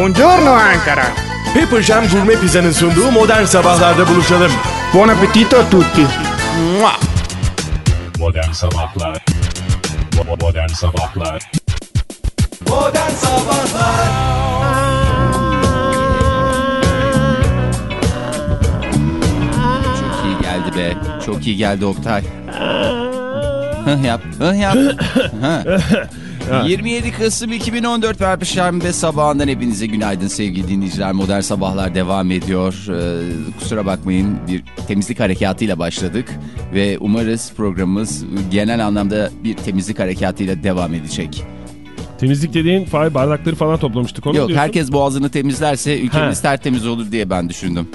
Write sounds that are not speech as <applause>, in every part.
Buongiorno Ankara. Pepper Jam Gourmet Pizza'nın sunduğu modern sabahlarda buluşalım. Buon appetito a tutti. Mua! Modern Sabahlar Modern Sabahlar Modern sabahlar. Çok iyi geldi be. Çok iyi geldi Oktay. Hıh yap. Hıh yap. <laughs> Hıh. 27 Kasım 2014 Perşembe sabahından hepinize günaydın sevgili dinleyiciler. Modern Sabahlar devam ediyor. Ee, kusura bakmayın bir temizlik harekatıyla başladık. Ve umarız programımız genel anlamda bir temizlik harekatıyla devam edecek. Temizlik dediğin fay bardakları falan toplamıştık onu Yok diyorsun. herkes boğazını temizlerse ülkemiz He. tertemiz olur diye ben düşündüm.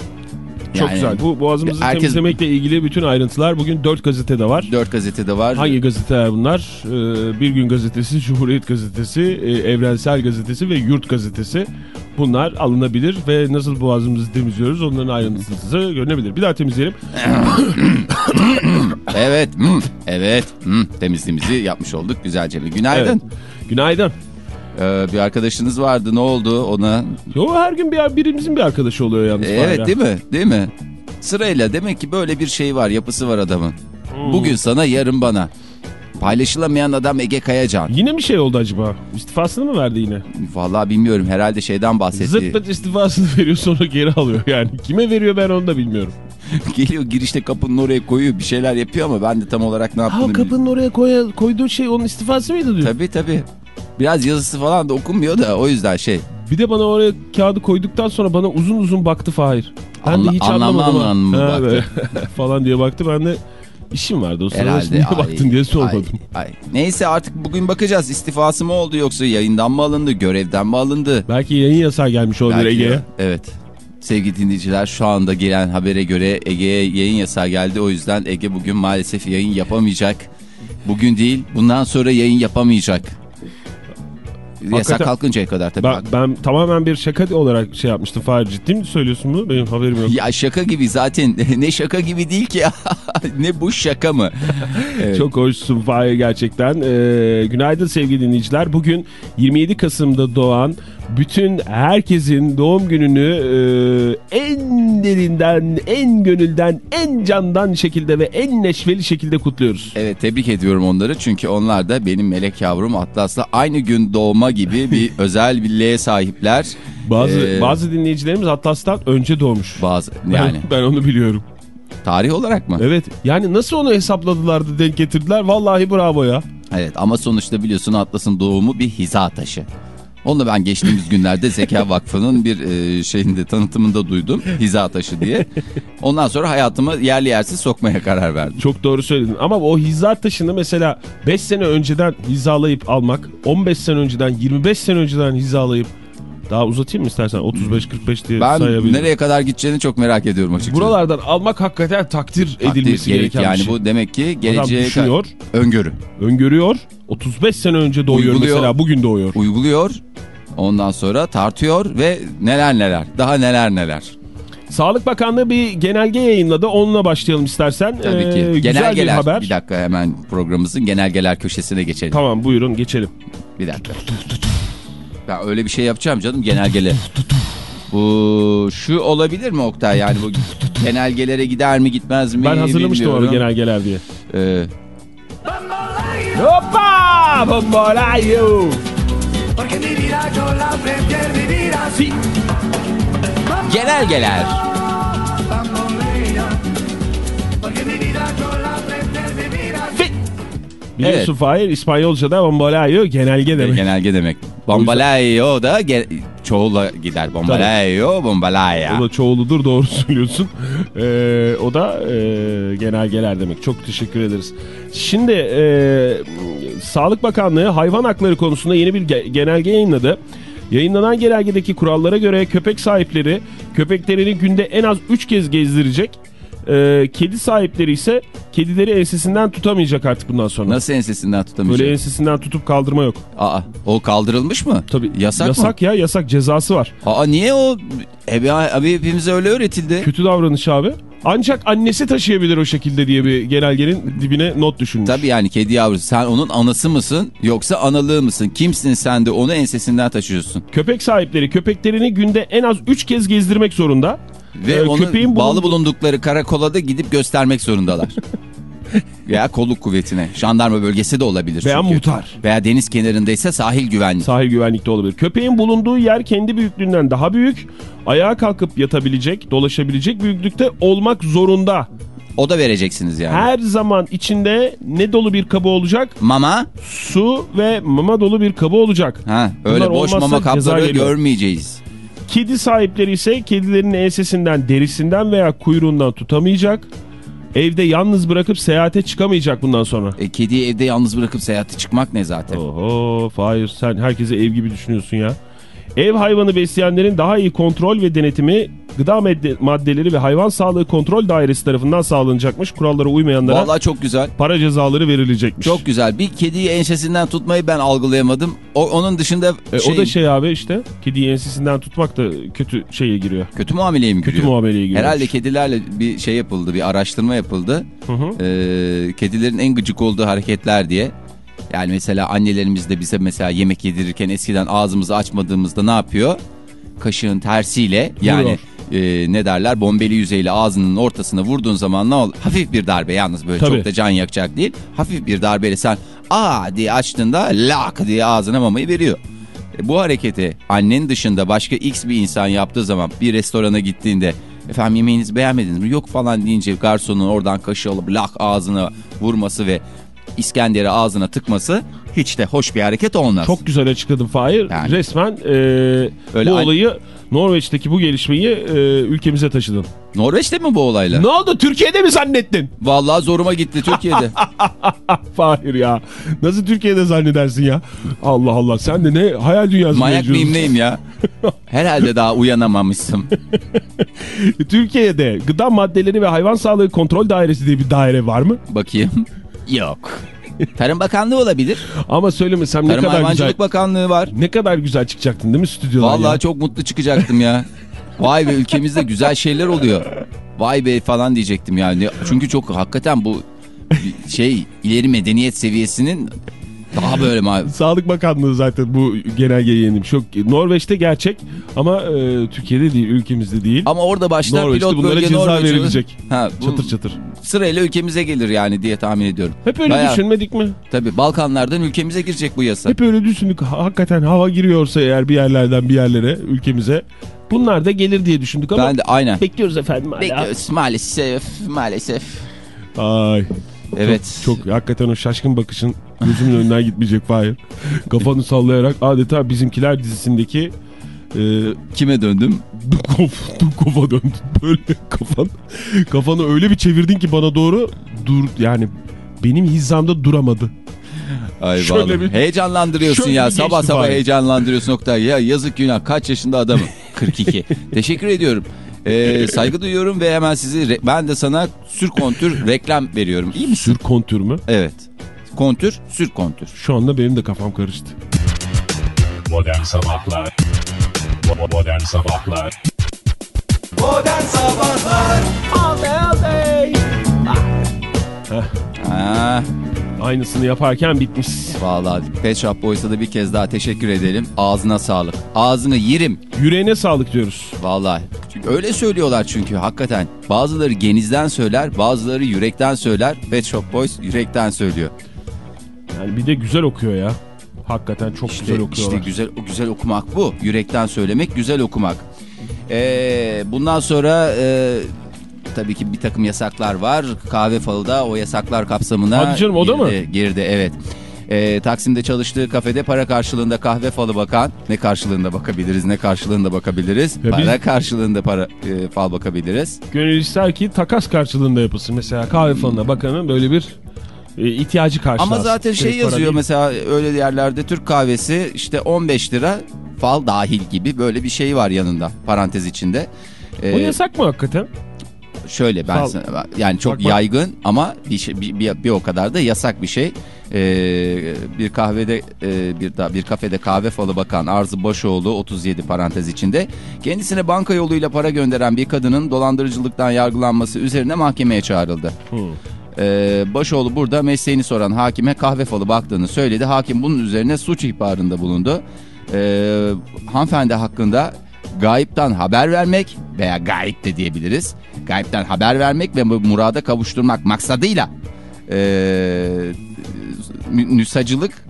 Çok Yani güzel. Bu boğazımızı herkes- temizlemekle ilgili bütün ayrıntılar bugün 4 gazetede var. Dört gazetede var. Hangi gazeteler bunlar? Ee, Bir Gün Gazetesi, Cumhuriyet Gazetesi, e, Evrensel Gazetesi ve Yurt Gazetesi. Bunlar alınabilir ve nasıl boğazımızı temizliyoruz onların ayrıntısı görünebilir. Bir daha temizleyelim. Evet, hmm, evet. hmm, temizliğimizi yapmış olduk güzelce. Günaydın. Evet. Günaydın. Ee, bir arkadaşınız vardı ne oldu ona? Yo her gün bir birimizin bir arkadaşı oluyor yalnız. Ee, evet değil mi? Değil mi? Sırayla demek ki böyle bir şey var, yapısı var adamın. Hmm. Bugün sana, yarın bana. Paylaşılamayan adam Ege Kayacan. Yine mi şey oldu acaba? İstifasını mı verdi yine? Vallahi bilmiyorum herhalde şeyden bahsetti. Zırt istifasını <laughs> veriyor sonra geri alıyor yani. Kime veriyor ben onu da bilmiyorum. <laughs> Geliyor girişte kapının oraya koyuyor bir şeyler yapıyor ama ben de tam olarak ne yaptığını Ha bilmiyorum. kapının oraya koy, koyduğu şey onun istifası mıydı diyor. Tabii tabii. Biraz yazısı falan da okunmuyor da o yüzden şey. Bir de bana oraya kağıdı koyduktan sonra bana uzun uzun baktı Fahir. Ben Anla- de hiç anlamlı anlamadım. ha. anlamlı Ha, baktı. <laughs> falan diye baktı. Ben de işim vardı o sırada Herhalde. niye ay, baktın diye sormadım. ay, ay. Neyse artık bugün bakacağız istifası mı oldu yoksa yayından mı alındı, görevden mi alındı? Belki yayın yasağı gelmiş olabilir Ege'ye. Evet. Sevgili dinleyiciler şu anda gelen habere göre Ege'ye yayın yasağı geldi. O yüzden Ege bugün maalesef yayın yapamayacak. Bugün değil bundan sonra yayın yapamayacak. Yasak kalkıncaya kadar tabii. Ben, ben tamamen bir şaka olarak şey yapmıştım Fahir. Ciddi mi söylüyorsun bunu? Benim haberim yok. Ya şaka gibi zaten <laughs> ne şaka gibi değil ki <laughs> ne bu şaka mı? <laughs> Evet. Çok hoşsun Fahir gerçekten. Ee, günaydın sevgili dinleyiciler. Bugün 27 Kasım'da doğan bütün herkesin doğum gününü e, en derinden, en gönülden, en candan şekilde ve en neşveli şekilde kutluyoruz. Evet tebrik ediyorum onları çünkü onlar da benim melek yavrum Atlas'la aynı gün doğma gibi bir <laughs> özel bir L'ye sahipler. Bazı Ee, bazı dinleyicilerimiz Atlas'tan önce doğmuş. Bazı yani Ben, ben onu biliyorum. tarih olarak mı? Evet. Yani nasıl onu hesapladılar da denk getirdiler? Vallahi bravo ya. Evet ama sonuçta biliyorsun Atlas'ın doğumu bir hiza taşı. Onu da ben geçtiğimiz günlerde Zeka <laughs> Vakfı'nın bir e, şeyinde tanıtımında duydum. Hiza taşı diye. Ondan sonra hayatımı yerli yersiz sokmaya karar verdim. Çok doğru söyledin. Ama o hiza taşını mesela 5 sene önceden hizalayıp almak, 15 sene önceden, 25 sene önceden hizalayıp daha uzatayım mı istersen 35-45 diye Ben sayabilirim. nereye kadar gideceğini çok merak ediyorum açıkçası. Buralardan almak hakikaten takdir, Takdir, edilmesi gerek gereken yani bir şey. bu demek ki Adam geleceğe düşünüyor, öngörü. öngörüyor. 35 sene önce doğuyor Uyguluyor. mesela bugün doğuyor. Uyguluyor. Ondan sonra tartıyor ve neler neler daha neler neler. Sağlık Bakanlığı bir genelge yayınladı. Onunla başlayalım istersen. Tabii ki. Ee, güzel bir genelgeler. haber. Bir dakika hemen programımızın genelgeler köşesine geçelim. Tamam buyurun geçelim. Bir dakika. Ben öyle bir şey yapacağım canım genelgele. Bu şu olabilir mi Oktay yani bu genelgelere gider mi gitmez mi Ben hazırlamıştım onu bilmiyorum. genelgeler diye. Ee, Hoppa! Bombolayo! Si. genelgeler. Biliyorsun Fahir İspanyolca'da bombolayo genelge demek. Genelge demek. Bombalayo da ge- çoğula gider. Bombalayo, bombalaya. O da çoğuludur doğru <laughs> söylüyorsun. Ee, o da e, genelgeler demek. Çok teşekkür ederiz. Şimdi e, Sağlık Bakanlığı hayvan hakları konusunda yeni bir ge- genelge yayınladı. Yayınlanan genelgedeki kurallara göre köpek sahipleri köpeklerini günde en az 3 kez gezdirecek. Ee, kedi sahipleri ise kedileri ensesinden tutamayacak artık bundan sonra. Nasıl ensesinden tutamayacak? Böyle ensesinden tutup kaldırma yok. Aa, o kaldırılmış mı? Tabii Yasak, yasak mı? ya yasak cezası var. Aa niye o? Abi, abi hepimize öyle öğretildi. Kötü davranış abi. ancak annesi taşıyabilir o şekilde diye bir genelgenin dibine not düşülmüş. Tabii yani kedi yavrusu sen onun anası mısın yoksa analığı mısın? Kimsin sen de onu ensesinden taşıyorsun. Köpek sahipleri köpeklerini günde en az 3 kez gezdirmek zorunda. Ve Ee, onu köpeğin bağlı bulundukları karakola da gidip göstermek zorundalar. <laughs> Veya kolluk kuvvetine. Jandarma bölgesi de olabilir. Veya çünkü. muhtar. Veya deniz kenarındaysa sahil güvenlik. Sahil güvenlikte olabilir. Köpeğin bulunduğu yer kendi büyüklüğünden daha büyük. Ayağa kalkıp yatabilecek, dolaşabilecek büyüklükte olmak zorunda. O da vereceksiniz yani. Her zaman içinde ne dolu bir kabı olacak? Mama. Su ve mama dolu bir kabı olacak. Ha, öyle Bunlar boş mama kapları görmeyeceğiz. Kedi sahipleri ise kedilerin ensesinden, derisinden veya kuyruğundan tutamayacak. Evde yalnız bırakıp seyahate çıkamayacak bundan sonra. E, kediyi evde yalnız bırakıp seyahate çıkmak ne zaten? Oho Fahir sen herkese ev gibi düşünüyorsun ya. Ev hayvanı besleyenlerin daha iyi kontrol ve denetimi gıda madde- maddeleri ve hayvan sağlığı kontrol dairesi tarafından sağlanacakmış. Kurallara uymayanlara Vallahi çok güzel. para cezaları verilecekmiş. Çok güzel. Bir kediyi ensesinden tutmayı ben algılayamadım. O, onun dışında E, şey, O da şey abi işte kediyi ensesinden tutmak da kötü şeye giriyor. kötü muameleye mi Kötü giriyor? muameleye giriyor. Herhalde kedilerle bir şey yapıldı, bir araştırma yapıldı. Hı hı. Ee, kedilerin en gıcık olduğu hareketler diye. Yani mesela annelerimiz de bize mesela yemek yedirirken eskiden ağzımızı açmadığımızda ne yapıyor? Kaşığın tersiyle yani e, ne derler bombeli yüzeyle ağzının ortasına vurduğun zaman ne olur? Hafif bir darbe yalnız böyle Tabii. çok da can yakacak değil. Hafif bir darbeyle sen aa diye açtığında lak diye ağzına mamayı veriyor. E, bu hareketi annen dışında başka x bir insan yaptığı zaman bir restorana gittiğinde efendim yemeğinizi beğenmediniz mi? Yok falan deyince garsonun oradan kaşığı alıp lak ağzına vurması ve İskender'i ağzına tıkması hiç de hoş bir hareket olmaz. Çok güzel açıkladın Fahir. Yani. Resmen e, Öyle bu olayı Norveç'teki bu gelişmeyi e, ülkemize taşıdın. Norveç'te mi bu olaylar? Ne oldu Türkiye'de mi zannettin? Vallahi zoruma gitti Türkiye'de. <laughs> Fahir ya. Nasıl Türkiye'de zannedersin ya? Allah Allah sen de ne hayal dünyası mevcudusun. mıyım neyim ya? <laughs> Herhalde daha uyanamamışsın. <laughs> Türkiye'de gıda maddeleri ve hayvan sağlığı kontrol dairesi diye bir daire var mı? Bakayım. Yok. Tarım Bakanlığı olabilir. Ama söylemesem ne Tarım kadar Hayvancılık güzel. Bakanlığı var. Ne kadar güzel çıkacaktın değil mi stüdyodan Vallahi ya? çok mutlu çıkacaktım ya. Vay be ülkemizde güzel şeyler oluyor. Vay be falan diyecektim yani. Çünkü çok hakikaten bu şey ileri medeniyet seviyesinin daha böyle ma <laughs> Sağlık Bakanlığı zaten bu genelgeyi yenilmiş. Çok, Norveç'te gerçek ama e, Türkiye'de değil, ülkemizde değil. Ama orada başlar Norveç'te pilot bunlara bölge ceza verilecek. Ha, bu Çatır çatır. Sırayla ülkemize gelir yani diye tahmin ediyorum. Hep öyle Bayağı- düşünmedik mi? Tabii Balkanlardan ülkemize girecek bu yasa. Hep öyle düşündük. Ha- Hakikaten hava giriyorsa eğer bir yerlerden bir yerlere ülkemize bunlar da gelir diye düşündük ama Ben de aynen. bekliyoruz efendim hala. Bekliyoruz maalesef maalesef. Ay. Evet. Çok hakikaten o şaşkın bakışın gözümün önünden gitmeyecek Fahir. Kafanı sallayarak adeta bizimkiler dizisindeki e, Kime döndüm? Dukov, Dukov'a döndün. Böyle kafan, kafanı öyle bir çevirdin ki bana doğru dur yani benim hizamda duramadı. Ay Şöyle vallahi. bir- Heyecanlandırıyorsun şöyle ya. bir Sabah sabah bari. heyecanlandırıyorsun Oktay. Ya yazık günah. Kaç yaşında adamım? <laughs> 42. Teşekkür ediyorum. Ee, saygı duyuyorum ve hemen sizi ben de sana sür kontür reklam veriyorum. İyi misin? Sür kontür mü? Evet. Kontür, sür kontür. Şu anda benim de kafam karıştı. Modern Sabahlar Bo- Modern Sabahlar Ha, Aynısını yaparken bitmiş. vallahi Pet Shop Boys'a da bir kez daha teşekkür edelim. Ağzına sağlık. Ağzını yerim. Yüreğine sağlık diyoruz. Vallahi. Çünkü öyle söylüyorlar çünkü hakikaten. Bazıları genizden söyler, bazıları yürekten söyler. Pet Shop Boys yürekten söylüyor. Yani bir de güzel okuyor ya. Hakikaten çok İşte, güzel okuyorlar. işte güzel güzel okumak bu. Yürekten söylemek, güzel okumak. Ee, bundan sonra e, tabii ki bir takım yasaklar var. Kahve falı da o yasaklar kapsamına Hadi canım, o da mı? girdi, Girdi evet. Ee, Taksim'de çalıştığı kafede para karşılığında kahve falı bakan ne karşılığında bakabiliriz ne karşılığında bakabiliriz. Ya para biz- karşılığında para e, fal bakabiliriz. Gönül ister ki takas karşılığında yapılsın. Mesela kahve falına bakanın böyle bir e, ihtiyacı karşılansın. Ama zaten şey yazıyor mesela öyle yerlerde Türk kahvesi işte 15 lira fal dahil gibi böyle bir şey var yanında parantez içinde. Ee, yasak mı hakikaten? şöyle ben Fal. sana- yani çok Bak, bak. yaygın ama bir, şey, bir, bir, bir o kadar da yasak bir şey. Ee, bir kahvede e, bir da bir kafede kahve falı bakan Arzu Başoğlu 37 parantez içinde kendisine banka yoluyla para gönderen bir kadının dolandırıcılıktan yargılanması üzerine mahkemeye çağrıldı. Ee, Başoğlu burada mesleğini soran hakime kahve falı baktığını söyledi. Hakim bunun üzerine suç ihbarında bulundu. Ee, hanımefendi hakkında gayipten haber vermek veya gayip de diyebiliriz. Gayipten haber vermek ve murada kavuşturmak maksadıyla nü- nüsacılık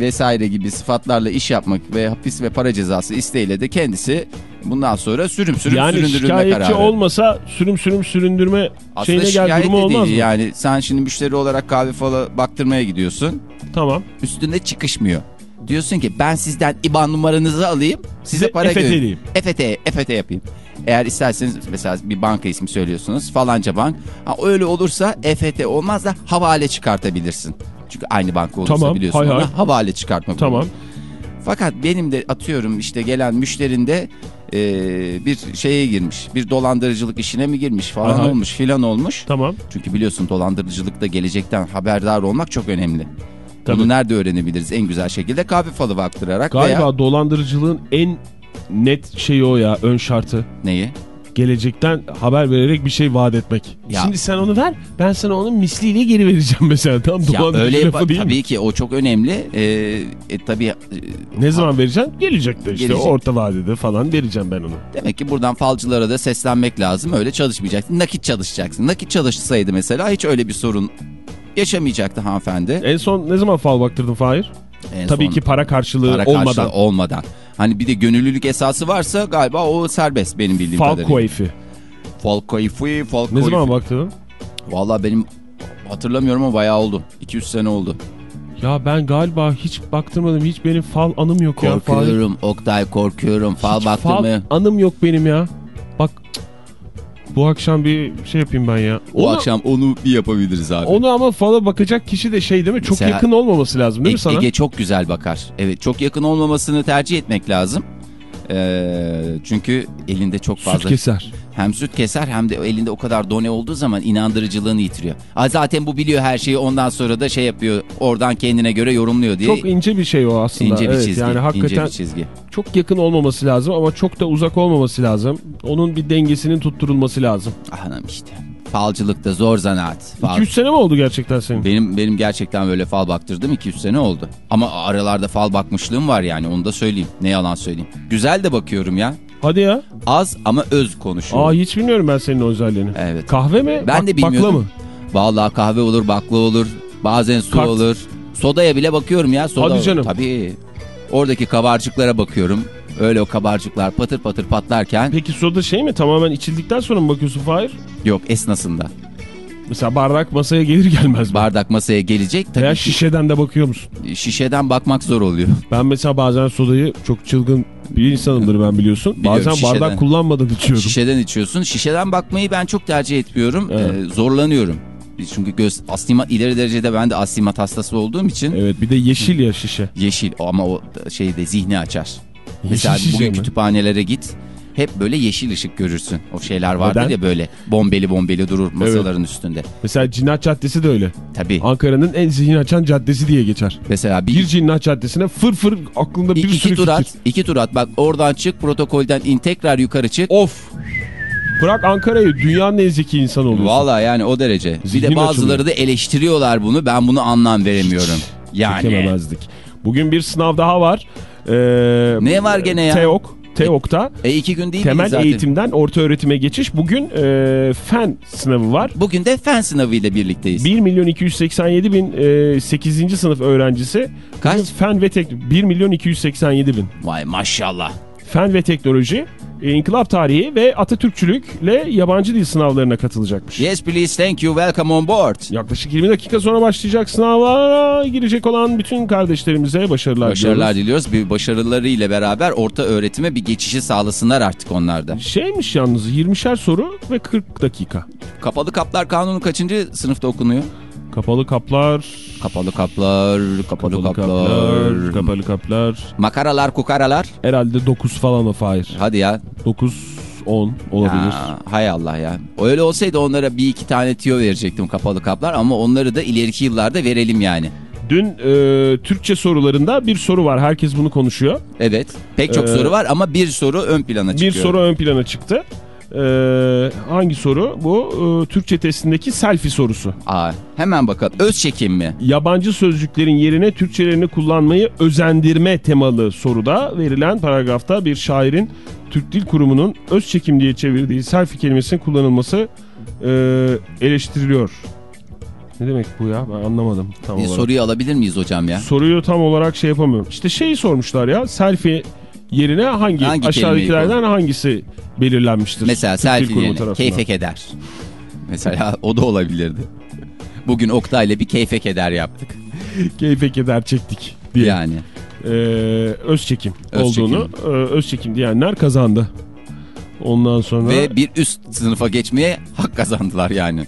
vesaire gibi sıfatlarla iş yapmak ve hapis ve para cezası isteğiyle de kendisi bundan sonra sürüm sürüm Yani süründürülme şikayetçi kararı. olmasa sürüm sürüm süründürme Aslında şeyine gel durumu olmaz mı? yani sen şimdi müşteri olarak kahve falı baktırmaya gidiyorsun Tamam. üstünde çıkışmıyor. Diyorsun ki ben sizden IBAN numaranızı alayım size Size para göndereyim. EFT, EFT yapayım. Eğer isterseniz mesela bir banka ismi söylüyorsunuz falanca bank. Ha, öyle olursa EFT olmaz da havale çıkartabilirsin. Çünkü aynı banka olursa Tamam, biliyorsun hay. havale çıkartma. Tamam. Fakat benim de atıyorum işte gelen müşterinde e, bir şeye girmiş. Bir dolandırıcılık işine mi girmiş falan Aha. olmuş filan olmuş. Tamam. Çünkü biliyorsun dolandırıcılıkta gelecekten haberdar olmak çok önemli. Tabii. Bunu nerede öğrenebiliriz? En güzel şekilde kahve falı baktırarak Galiba veya dolandırıcılığın en net şeyi o ya ön şartı. neyi? Gelecekten haber vererek bir şey vaat etmek. Ya- Şimdi sen onu ver ben sana onun misliyle geri vereceğim mesela. Tam Ya öyle lafı değil mi? tabii ki o çok önemli. Ee, e, tabii e, Ne zaman vereceksin? Gelecek de işte Gelecek. orta vadede falan vereceğim ben onu. demek ki buradan falcılara da seslenmek lazım. Öyle çalışmayacaksın. Nakit çalışacaksın. Nakit çalışsaydı mesela hiç öyle bir sorun yaşamayacaktı hanımefendi. En son ne zaman fal baktırdın Fahir? En Tabii son ki para karşılığı para olmadan. karşılığı olmadan. Hani bir de gönüllülük esası varsa galiba o serbest benim bildiğim Fal kadarıyla. koyfi. Fal koyfi, fal Ne zaman baktırdın? Valla benim hatırlamıyorum ama bayağı oldu. 200 sene oldu. Ya ben galiba hiç baktırmadım. Hiç benim fal anım yok ya. Fahir. Korkuyorum Oktay korkuyorum. Fal Hiç baktırmaya. fal anım yok benim ya. Bak bu akşam bir şey yapayım ben ya. Onu- akşam onu bir yapabiliriz abi. Onu ama fala bakacak kişi de şey değil mi? Çok Mesela- yakın olmaması lazım değil mi E- sana? Ege çok güzel bakar. Evet çok yakın olmamasını tercih etmek lazım. Ee, çünkü elinde çok fazla Süt keser. hem süt keser hem de elinde o kadar done olduğu zaman inandırıcılığını yitiriyor. Aa, zaten bu biliyor her şeyi ondan sonra da şey yapıyor oradan kendine göre yorumluyor diye. Çok ince bir şey o aslında. ince bir evet, çizgi. Yani ince hakikaten bir çizgi. çok yakın olmaması lazım ama çok da uzak olmaması lazım. Onun bir dengesinin tutturulması lazım. Anam işte. Falcılıkta zor zanaat. Fal- 200 sene mi oldu gerçekten senin? Benim benim gerçekten böyle fal baktırdım 200 sene oldu. Ama aralarda fal bakmışlığım var yani onu da söyleyeyim. Ne yalan söyleyeyim. Güzel de bakıyorum ya. Hadi ya. Az ama öz konuşuyorum. Aa hiç bilmiyorum ben senin o özelliğini. Evet. Kahve mi? Ben Bak- de bilmiyordum. Bakla mı? Vallahi kahve olur, bakla olur, bazen su Kart. olur. Sodaya bile bakıyorum ya. Soda Hadi canım. Tabii. Oradaki kabarcıklara bakıyorum. Öyle o kabarcıklar patır patır patlarken Peki soda şey mi? Tamamen içildikten sonra mı bakıyorsun Fahir? yok esnasında. Mesela bardak masaya gelir gelmez mi? Bardak masaya gelecek tabii Veya şişeden de bakıyor musun? şişeden bakmak zor oluyor. <laughs> Ben mesela bazen sodayı çok çılgın bir insanımdır ben biliyorsun. Biliyorum, bazen şişeden. bardak kullanmadan içiyorum. Şişeden içiyorsun. Şişeden bakmayı ben çok tercih etmiyorum. Evet. Ee, zorlanıyorum. Çünkü göz astigmat ileri derecede ben de astigmat hastası olduğum için Evet bir de yeşil ya şişe. yeşil ama o şeyde zihni açar. Mesela şişe bugün mi? kütüphanelere git. Hep böyle yeşil ışık görürsün. O şeyler vardır Neden? ya böyle bombeli bombeli durur masaların üstünde. Mesela Cinnat Caddesi de öyle. Tabii. Ankara'nın en zihin açan caddesi diye geçer. Mesela bir, Bir Cinnat Caddesi'ne fır fır aklında bir iki sürü tur fikir. at, iki tur at. Bak oradan çık protokolden in tekrar yukarı çık. Of! Bırak Ankara'yı dünyanın en zeki insanı oluyorsun. Vallahi yani o derece. bir Zihnin de bazıları açılıyor. da eleştiriyorlar bunu. Ben bunu anlam veremiyorum. Yani. Çekememezdik. Bugün bir sınav daha var. Ee, Ne var gene ya? TEOK. TEOK'ta E iki gün değil temel zaten? eğitimden orta öğretime geçiş. Bugün e, fen sınavı var. Bugün de fen sınavıyla birlikteyiz. 1 milyon 287 bin e, 8. sınıf öğrencisi. Kaç? Fen ve teknoloji 1 milyon 287 bin. Vay maşallah. Fen ve teknoloji, e, inkılap tarihi ve Atatürkçülükle yabancı dil sınavlarına katılacakmış. Yes please thank you welcome on board. Yaklaşık 20 dakika sonra başlayacak sınavlara girecek olan bütün kardeşlerimize başarılar, Başarılar diliyoruz. diliyoruz. Bir başarılarıyla beraber orta öğretime bir geçişi sağlasınlar artık onlar da. Şeymiş yalnız 20'şer soru ve 40 dakika. Kapalı kaplar kanunu kaçıncı sınıfta okunuyor? Kapalı kaplar, Kapalı kaplar, kapalı, kapalı kaplar. kaplar, kapalı kaplar. Makaralar, kukaralar. Herhalde 9 falan o Fahir. Hadi ya. 9 10 olabilir. Ha, hay Allah ya. Öyle olsaydı onlara bir iki tane tiyo verecektim kapalı kaplar ama onları da ileriki yıllarda verelim yani. Dün e, Türkçe sorularında bir soru var. Herkes bunu konuşuyor. Evet. Pek çok Ee, soru var ama bir soru ön plana çıkıyor. Bir soru ön plana çıktı. E, hangi soru? Bu e, Türkçe testindeki selfie sorusu. Aa, hemen bakalım. Öz çekim mi? Yabancı sözcüklerin yerine Türkçelerini kullanmayı özendirme temalı soruda verilen paragrafta bir şairin Türk Dil Kurumu'nun öz çekim diye çevirdiği selfie kelimesinin kullanılması e, eleştiriliyor. Ne demek bu ya? Ben anlamadım tam olarak. soruyu alabilir miyiz hocam ya? Soruyu tam olarak şey yapamıyorum. İşte şeyi sormuşlar ya selfie yerine hangi, Hangi aşağıdakilerden hangisi belirlenmiştir? Mesela Türk selfie yerine tarafından? keyfe keder. Mesela o da olabilirdi. Bugün Oktay'la bir keyfe keder yaptık. Keyfe keder çektik diye. Yani. Ee, öz çekim Öz olduğunu e, öz çekim diyenler kazandı. Ondan sonra Ve bir üst sınıfa geçmeye hak kazandılar yani.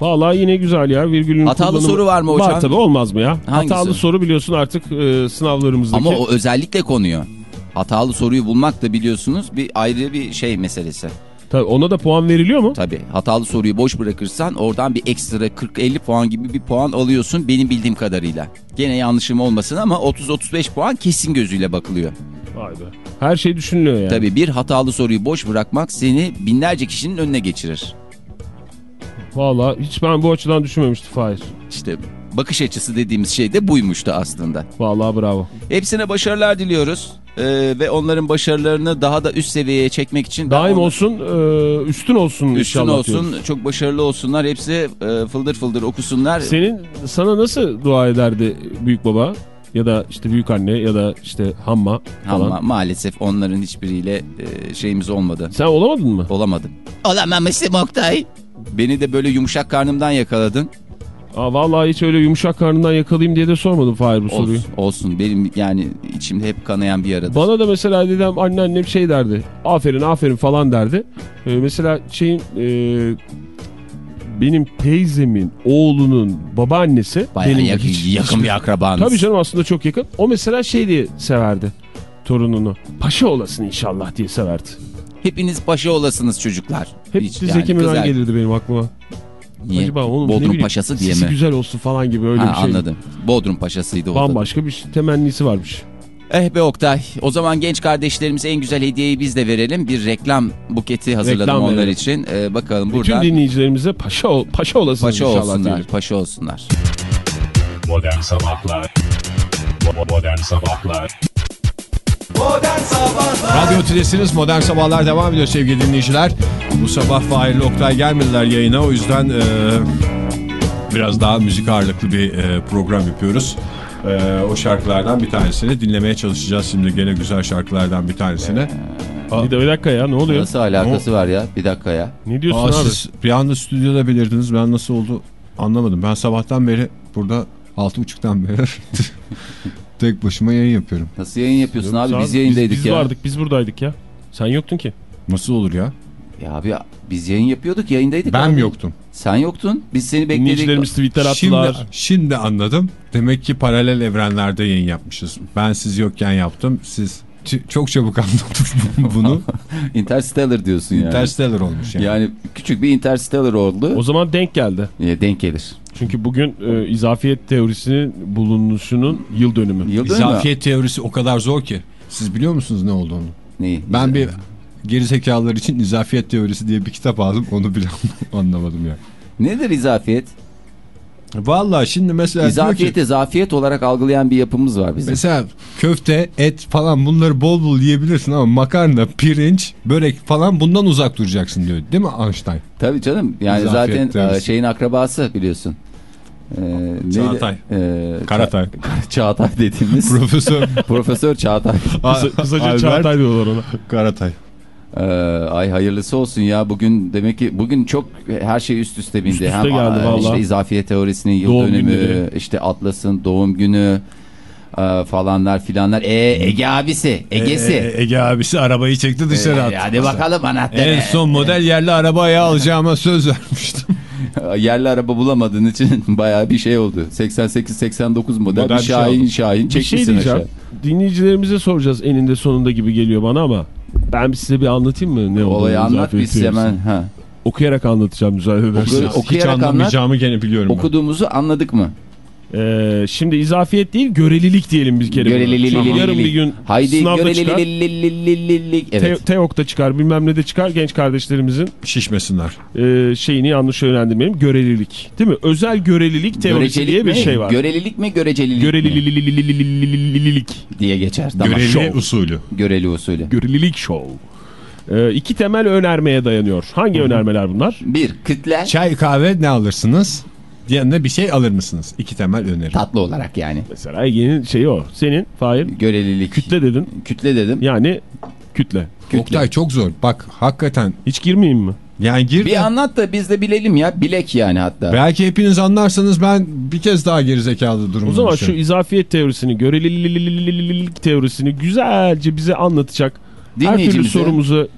vallahi yine güzel ya virgülün Hatalı kullanımı- soru var mı hocam? Var tabii olmaz mı ya? Hangisi? Hatalı soru biliyorsun artık e, sınavlarımızdaki. Ama o özellikle konuyor. Hatalı soruyu bulmak da biliyorsunuz bir ayrı bir şey meselesi. Tabii ona da puan veriliyor mu? Tabii hatalı soruyu boş bırakırsan oradan bir ekstra 40-50 puan gibi bir puan alıyorsun benim bildiğim kadarıyla. Gene yanlışım olmasın ama 30-35 puan kesin gözüyle bakılıyor. Vay be. Her şey düşünülüyor yani. Tabii bir hatalı soruyu boş bırakmak seni binlerce kişinin önüne geçirir. Vallahi hiç ben bu açıdan düşünmemiştim Fahir. İşte bakış açısı dediğimiz şey de buymuştu aslında. Vallahi bravo. Hepsine başarılar diliyoruz. Ee, ve onların başarılarını daha da üst seviyeye çekmek için Daim olsun, e, üstün olsun üstün inşallah. olsun, diyoruz. çok başarılı olsunlar. Hepsi e, fıldır fıldır okusunlar. Senin sana nasıl dua ederdi büyük baba ya da işte büyük anne ya da işte hamma falan? Ama maalesef onların hiçbiriyle e, şeyimiz olmadı. Sen olamadın mı? Olamadım. Olamamışım Oktay. Beni de böyle yumuşak karnımdan yakaladın. Aa, vallahi hiç öyle yumuşak karnından yakalayayım diye de sormadım Fahir bu soruyu. Olsun. Benim yani içimde hep kanayan bir yaradır. Bana da mesela dedem anneannem şey derdi. Aferin aferin falan derdi. Ee, mesela şeyin e, benim teyzemin oğlunun babaannesi Bayağı benim yakın, hiç- yakın bir akrabanız. Tabii canım aslında çok yakın. O mesela şey diye severdi torununu. Paşa olasın inşallah diye severdi. Hepiniz paşa olasınız çocuklar. Hep Hiç Zeki yani Müren gelirdi benim aklıma. Niye? Acaba oğlum Bodrum bileyim, paşası diye mi? güzel olsun falan gibi öyle Ha, bir şey. Anladım. Bodrum paşasıydı o da. Bambaşka bir şey- temennisi varmış. Eh be Oktay. O zaman genç kardeşlerimize en güzel hediyeyi biz de verelim. Bir reklam buketi hazırladım Reklam onlar verelim. için. Ee, bakalım Bütün buradan dinleyicilerimize paşa ol, paşa olasınız paşa inşallah olsunlar. diyelim. Paşa olsunlar. Modern Sabahlar Modern Sabahlar Radyo Tülesi'niz Modern Sabahlar devam ediyor sevgili dinleyiciler. Bu sabah Fahir Oktay gelmediler yayına o yüzden e, biraz daha müzik ağırlıklı bir e, program yapıyoruz. E, o şarkılardan bir tanesini dinlemeye çalışacağız şimdi gene güzel şarkılardan bir tanesini. Bir de bir dakika ya ne oluyor? Nasıl alakası var ya? Bir dakika ya. Ne diyorsun Aa, abi? siz bir anda stüdyoda belirdiniz ben nasıl oldu anlamadım. Ben sabahtan beri burada 6.30'dan beri <laughs> tek başıma yayın yapıyorum. Nasıl yayın yapıyorsun Yok, abi? Biz yayındaydık biz, ya. Biz vardık biz buradaydık ya. Sen yoktun ki. Nasıl olur ya? Ya abi biz yayın yapıyorduk yayındaydık. Ben abi. mi yoktum? Sen yoktun. Biz seni bekledik. Dinleyicilerimiz Twitter Şimdi, attılar. şimdi anladım. Demek ki paralel evrenlerde yayın yapmışız. Ben siz yokken yaptım. Siz çok çabuk <laughs> anladım bunu. <laughs> Interstellar diyorsun yani. Interstellar olmuş yani. Yani küçük bir Interstellar oldu. O zaman denk geldi. Ee, denk gelir. Çünkü bugün e, izafiyet teorisinin bulunuşunun yıl dönümü. Yıl dönümü. İzafiyet teorisi o kadar zor ki. Siz biliyor musunuz ne olduğunu? Neyi? Ben bir gerizekalılar için izafiyet teorisi diye bir kitap aldım. Onu bile <laughs> anlamadım ya. Nedir izafiyet? Vallahi şimdi mesela İzafiyeti zafiyet olarak algılayan bir yapımız var bizim. Mesela köfte, et falan bunları bol bol yiyebilirsin ama makarna, pirinç, börek falan bundan uzak duracaksın diyor. Değil mi Einstein? Tabii canım. Yani İzafiyet zaten teorisi. e, şeyin akrabası biliyorsun. Ee, neydi? Çağatay. Ee, Karatay. Ça- <laughs> Çağatay dediğimiz <laughs> Profesör Profesör Çağatay. <laughs> Kısa, kısaca Albert Çağatay diyorlar ona. Karatay. Ee, ay hayırlısı olsun ya bugün demek ki bugün çok her şey üst üste bindi. Üst üste Hem geldi a- vallahi. işte izafiyet teorisinin yıl Doğum dönümü, günleri. işte Atlas'ın doğum günü e, falanlar filanlar. E Ege abisi, Ege'si. E, Ege abisi arabayı çekti dışarı attı. Ee, hadi bakalım anahtarı. En son model yerli arabayı alacağıma söz vermiştim. <laughs> Yerli araba bulamadığın için <laughs> bayağı bir şey oldu. 88-89 model, Model bir bir şey Şahin oldu. Şahin Bir şey çekmişsin diyeceğim. aşağı. Dinleyicilerimize soracağız eninde sonunda gibi geliyor bana ama ben size bir anlatayım mı? Ne Olayı anlat biz hemen. Ha. Okuyarak anlatacağım müsaade edersiniz. Okuyarak Hiç anlamayacağımı anlat, gene biliyorum. Okuduğumuzu ben. anladık mı? Ee, şimdi izafiyet değil görelilik diyelim bir kere. Görelilik. Yarın bir gün Haydi sınavda çıkar. Evet. Te Teok'ta çıkar bilmem ne de çıkar genç kardeşlerimizin. Şişmesinler. E, şeyini yanlış öğrendirmeyelim. Görelilik. Değil mi? Özel görelilik teorisi diye bir şey var. Görelilik mi görecelilik Görelilik diye geçer. Göreli usulü. Göreli usulü. Görelilik show. E, iki temel önermeye dayanıyor. Hangi önermeler bunlar? Bir, kütle. Çay kahve ne alırsınız? Yanına bir şey alır mısınız? İki temel öneri. tatlı olarak yani. Mesela Ege'nin şeyi o. Senin Fahir Görelilik. kütle dedin. Kütle dedim. Yani kütle. Kütle. Oktay çok zor. Bak hakikaten Hiç girmeyeyim mi? yani gir Bir anlat da biz de bilelim ya. Bilek yani hatta. Belki hepiniz anlarsanız ben bir kez daha gerizekalı durumda O zaman şu izafiyet teorisini, görelilik teorisini güzelce bize anlatacak. Her türlü sorumuzu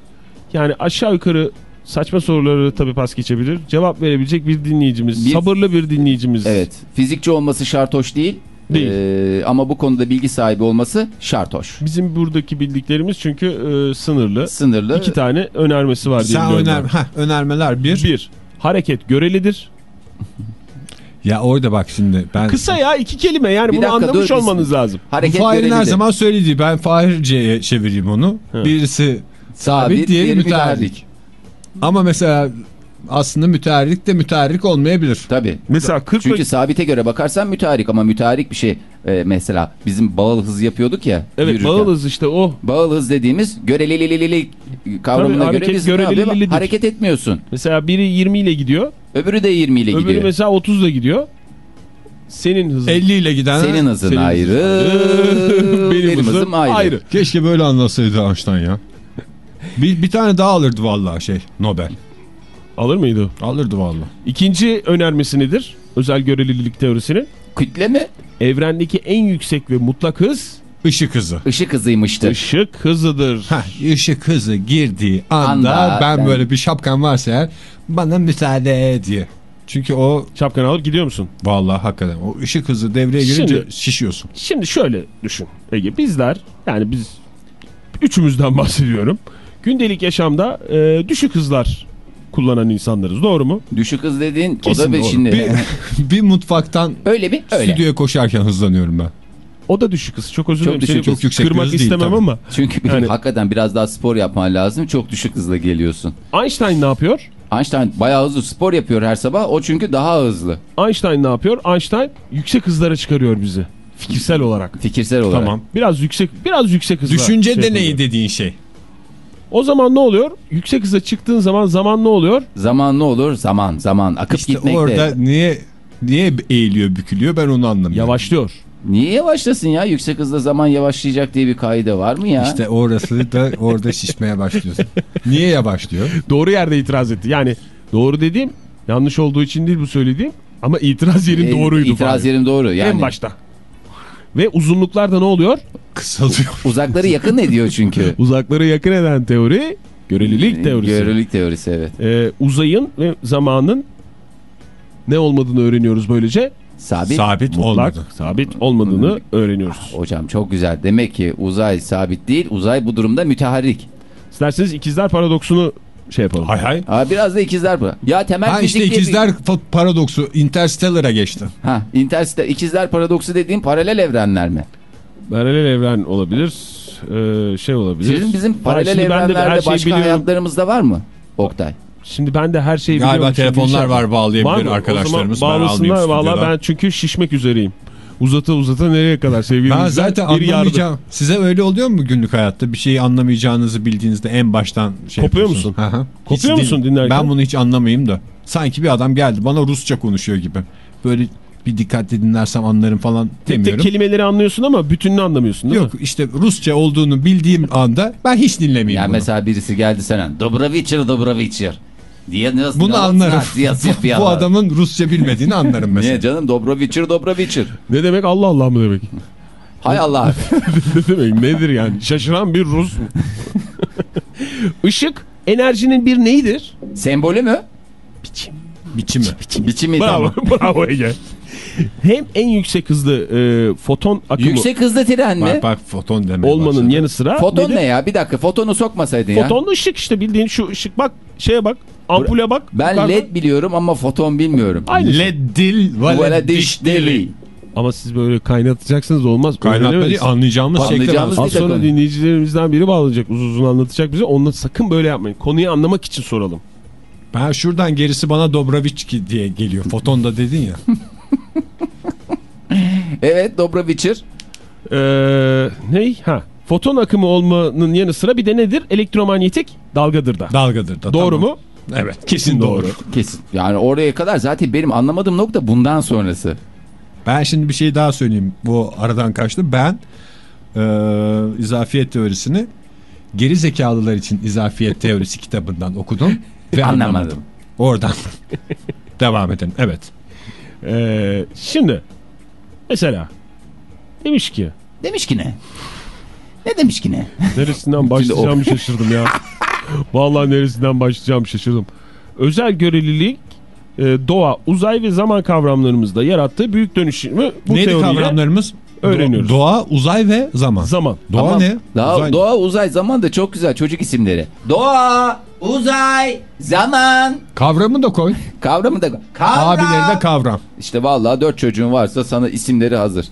yani aşağı yukarı saçma soruları tabii pas geçebilir. Cevap verebilecek bir dinleyicimiz. Bir- Sabırlı bir dinleyicimiz. Evet. Fizikçi olması şart hoş değil. Değil. Ee, ama bu konuda bilgi sahibi olması şart hoş. Bizim buradaki bildiklerimiz çünkü e, sınırlı. Sınırlı. İki tane önermesi var diye Sen öner, heh, önermeler bir. Bir, hareket görelidir. Ya orada bak şimdi ben... Kısa ya iki kelime yani Bir bunu dakika, anlamış dur, olmanız lazım. Bu Hareket Fahir'in her zaman söylediği ben Fahirce'ye çevireyim onu. Hı. Birisi sabit, Sabit, diğeri diğeri müteahhit. Ama mesela aslında müteahhit de müteahhit olmayabilir. Tabii. Mesela 40 Çünkü sabite göre bakarsan müteahhit ama müteahhit bir şey. Ee, mesela bizim bağıl hız yapıyorduk ya. Evet yürürken. bağılız işte o. Bağıl hız dediğimiz görelilililik kavramına Tabii, göre hareket biz görelililidir. hareket etmiyorsun. Mesela biri 20 ile gidiyor. Öbürü de 20 ile Öbürü gidiyor. mesela 30 ile gidiyor. Senin hızın. 50 ile giden... Senin hızın Senin ayrı. hızın- benim, hızım ayrı. Keşke böyle anlasaydı Einstein ya. Bir, bir tane daha alırdı vallahi şey Nobel. Alır mıydı? Alırdı vallahi. İkinci önermesi nedir? Özel görelilik teorisinin. Kütle mi? Evrendeki en yüksek ve mutlak hız Işık hızı. Işık hızıymıştır. ışık hızıdır. Heh, ışık hızı girdiği anda, Anda ben, ben- böyle bir şapkan varsa eğer bana müsaade diye. Çünkü o Şapkanı alıp gidiyor musun? vallahi hakikaten o ışık hızı devreye girince Şimdi- şişiyorsun. Şimdi şöyle düşün Ege. Bizler yani biz üçümüzden bahsediyorum. Gündelik yaşamda e, düşük hızlar kullanan insanlarız. Doğru mu? Düşük hız dediğin o Kesin da bir doğru. şimdi. Bir, bir mutfaktan öyle mi? Öyle. stüdyoya koşarken hızlanıyorum ben. O da düşük hız. Çok özür Çok dilerim. düşük Seni hız. Çok yüksek kırmak hız değil istemem tabii. ama. Çünkü Yani- hakikaten biraz daha spor yapman lazım. Çok düşük hızla geliyorsun. Einstein ne yapıyor? Einstein bayağı hızlı spor yapıyor her sabah. O çünkü daha hızlı. Einstein ne yapıyor? Einstein yüksek hızlara çıkarıyor bizi. Fikirsel olarak. Fikirsel olarak. Tamam. Biraz yüksek biraz yüksek hızla. Düşünce şey deneyi yapılıyor. dediğin şey. O zaman ne oluyor? Yüksek hıza çıktığın zaman zaman ne oluyor? Zaman ne olur? Zaman, zaman. Akıp İşte gitmekte. orada niye niye eğiliyor bükülüyor ben onu anlamıyorum. Yavaşlıyor. Niye yavaşlasın ya? Yüksek hızda zaman yavaşlayacak diye bir kaide var mı ya? İşte orası da orada şişmeye başlıyorsun. Niye yavaşlıyor? Doğru yerde itiraz etti. Yani doğru dediğim yanlış olduğu için değil bu söylediğim ama itiraz yerin E, doğruydu. İtiraz Fahir. yerim doğru. Yani En başta. Ve uzunluklarda ne oluyor? Kısalıyor. <laughs> uzakları yakın ediyor çünkü. <laughs> Uzakları yakın eden teori görelilik teorisi. Görelilik teorisi evet. Ee, uzayın ve zamanın ne olmadığını öğreniyoruz böylece. Sabit. Sabit Mutlak, olmadı. sabit olmadığını öğreniyoruz. Hocam çok güzel. Demek ki uzay sabit değil. Uzay bu durumda müteharrik. İsterseniz ikizler paradoksunu şey yapalım. Hay hay. Aa, biraz da ikizler bu. Ya temel Ha fizik işte bir- ikizler fa- paradoksu Interstellar'a geçti. Ha, Interstellar, ikizler paradoksu dediğim paralel evrenler mi? Paralel evren olabilir. ee, şey olabilir. Sizin bizim Ben paralel şimdi ben de evrenlerde her şeyi başka biliyorum. hayatlarımızda var mı? Oktay. Şimdi ben de her şeyi Galiba biliyorum. Şimdi telefonlar şey- var bağlayabilir mı? arkadaşlarımız. O Ben zaman bağlasınlar. Valla ben çünkü şişmek üzereyim. Uzata uzata nereye kadar sevgili Ben zaten Bir yardım. anlamayacağım. Size öyle oluyor mu günlük hayatta? Bir şeyi anlamayacağınızı bildiğinizde en baştan şey Kopuyor musun? Hı hı. Kopuyor Hiç musun din- dinlerken? Ben bunu hiç anlamayayım da. Sanki bir adam geldi bana Rusça konuşuyor gibi. Böyle bir dikkatli dinlersem anlarım falan Tek tek demiyorum. kelimeleri anlıyorsun ama bütününü anlamıyorsun değil Yok mi? işte Rusça olduğunu bildiğim anda ben hiç dinlemeyeyim Yani bunu. mesela birisi geldi sana. Dobrovichir, Dobrovichir. Diye nasıl Bunu anlarım. Diye <laughs> bu adamın Rusça bilmediğini anlarım mesela. Niye canım Dobrovichir, Dobrovichir. Ne demek Allah Allah mı demek? Hay Allah. <laughs> ne demek nedir yani? Şaşıran bir Rus mu? <laughs> Işık enerjinin bir neyidir? Sembolü mü? Biçimi. Biçimi Bravo, tamam. bravo Ege. hem en yüksek hızlı e, foton akımı Yüksek hızlı tren mi? Bak bak foton demeye olmanın başladı. yanı sıra Foton nedir? ne ya? Bir dakika fotonu sokmasaydın ya. Foton ışık işte bildiğin şu ışık bak şeye bak ampule bak. Ben yukarıda. led biliyorum ama foton bilmiyorum. Aynı. Led dil Böyle diş deli. Ama siz böyle kaynatacaksınız olmaz. Kaynatma değil anlayacağımız şekilde. Az sonra dakika. dinleyicilerimizden biri bağlanacak uzun uzun anlatacak bize. Onunla sakın böyle yapmayın. Konuyu anlamak için soralım. Ben şuradan gerisi bana Dobroviçki diye geliyor. Fotonda dedin ya. <laughs> Evet Dobroviçir. Ee, ney? Ha. Foton akımı olmanın yanı sıra bir de nedir? Elektromanyetik dalgadır da. Dalgadır da. Doğru tamam. mu? Evet kesin doğru. Kesin. Yani oraya kadar zaten benim anlamadığım nokta bundan sonrası. Ben şimdi bir şey daha söyleyeyim. Bu aradan kaçtı. Ben e, izafiyet teorisini geri zekalılar için izafiyet teorisi kitabından okudum. <laughs> Ve anlamadım. Anlamadım. Oradan <laughs> devam edelim. Evet. Ee, şimdi mesela demiş ki Demiş ki ne? Ne demiş ki ne? neresinden <laughs> başlayacağımı şaşırdım ya. Vallahi neresinden başlayacağımı şaşırdım. Özel görelilik e, doğa, uzay ve zaman kavramlarımızda yarattığı büyük dönüşümü bu Neydi teoriyle kavramlarımız? öğreniyoruz. Doğa, uzay ve zaman. zaman. Doğa Tamam. ne? Daha, Uzay? Doğa, uzay, zaman da çok güzel çocuk isimleri. Doğa, uzay, zaman. <laughs> Kavramı da koy. Kavramı da... Kavram. Abileri de kavram. İşte vallahi dört çocuğun varsa sana isimleri hazır.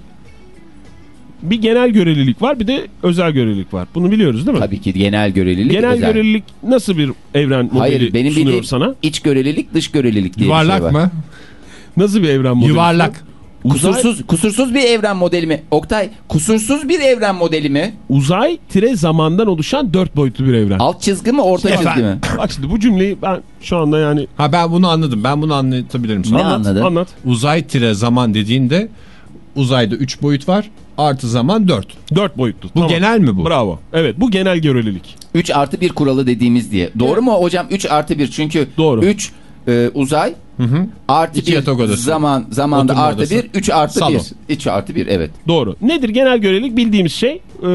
Bir genel görelilik var bir de özel görelilik var. Bunu biliyoruz değil mi? Tabii ki genel görelilik. Genel özel. görelilik nasıl bir evren modeli Hayır benim sunuyor bildiğim sana? iç görelilik dış görelilik diye bir Yuvarlak şey var. mı? Nasıl bir evren modeli? Yuvarlak. Uzay, Kusursuz, kusursuz bir evren modeli mi? Oktay kusursuz bir evren modeli mi? uzay tire zamandan oluşan dört boyutlu bir evren. Alt çizgi mi orta çizgi mi? <laughs> Bak şimdi bu cümleyi ben şu anda yani Ha ben bunu anladım. Ben bunu anlatabilirim sana. Ne anlat, anladın? anlat. Uzay tire zaman dediğinde uzayda 3 boyut var. Artı zaman 4. Dört boyutlu. Bu genel mi bu? Bravo. Evet bu genel görelilik. 3 artı 1 kuralı dediğimiz diye. Doğru mu hocam? 3 artı 1 çünkü Doğru. 3 e, uzay artı İki 1 yatak odası. zaman zamanda Oturma artı odası. 1 3 artı Salon. 1 3 artı 1 evet. Doğru. Nedir genel görelilik bildiğimiz şey? Ee,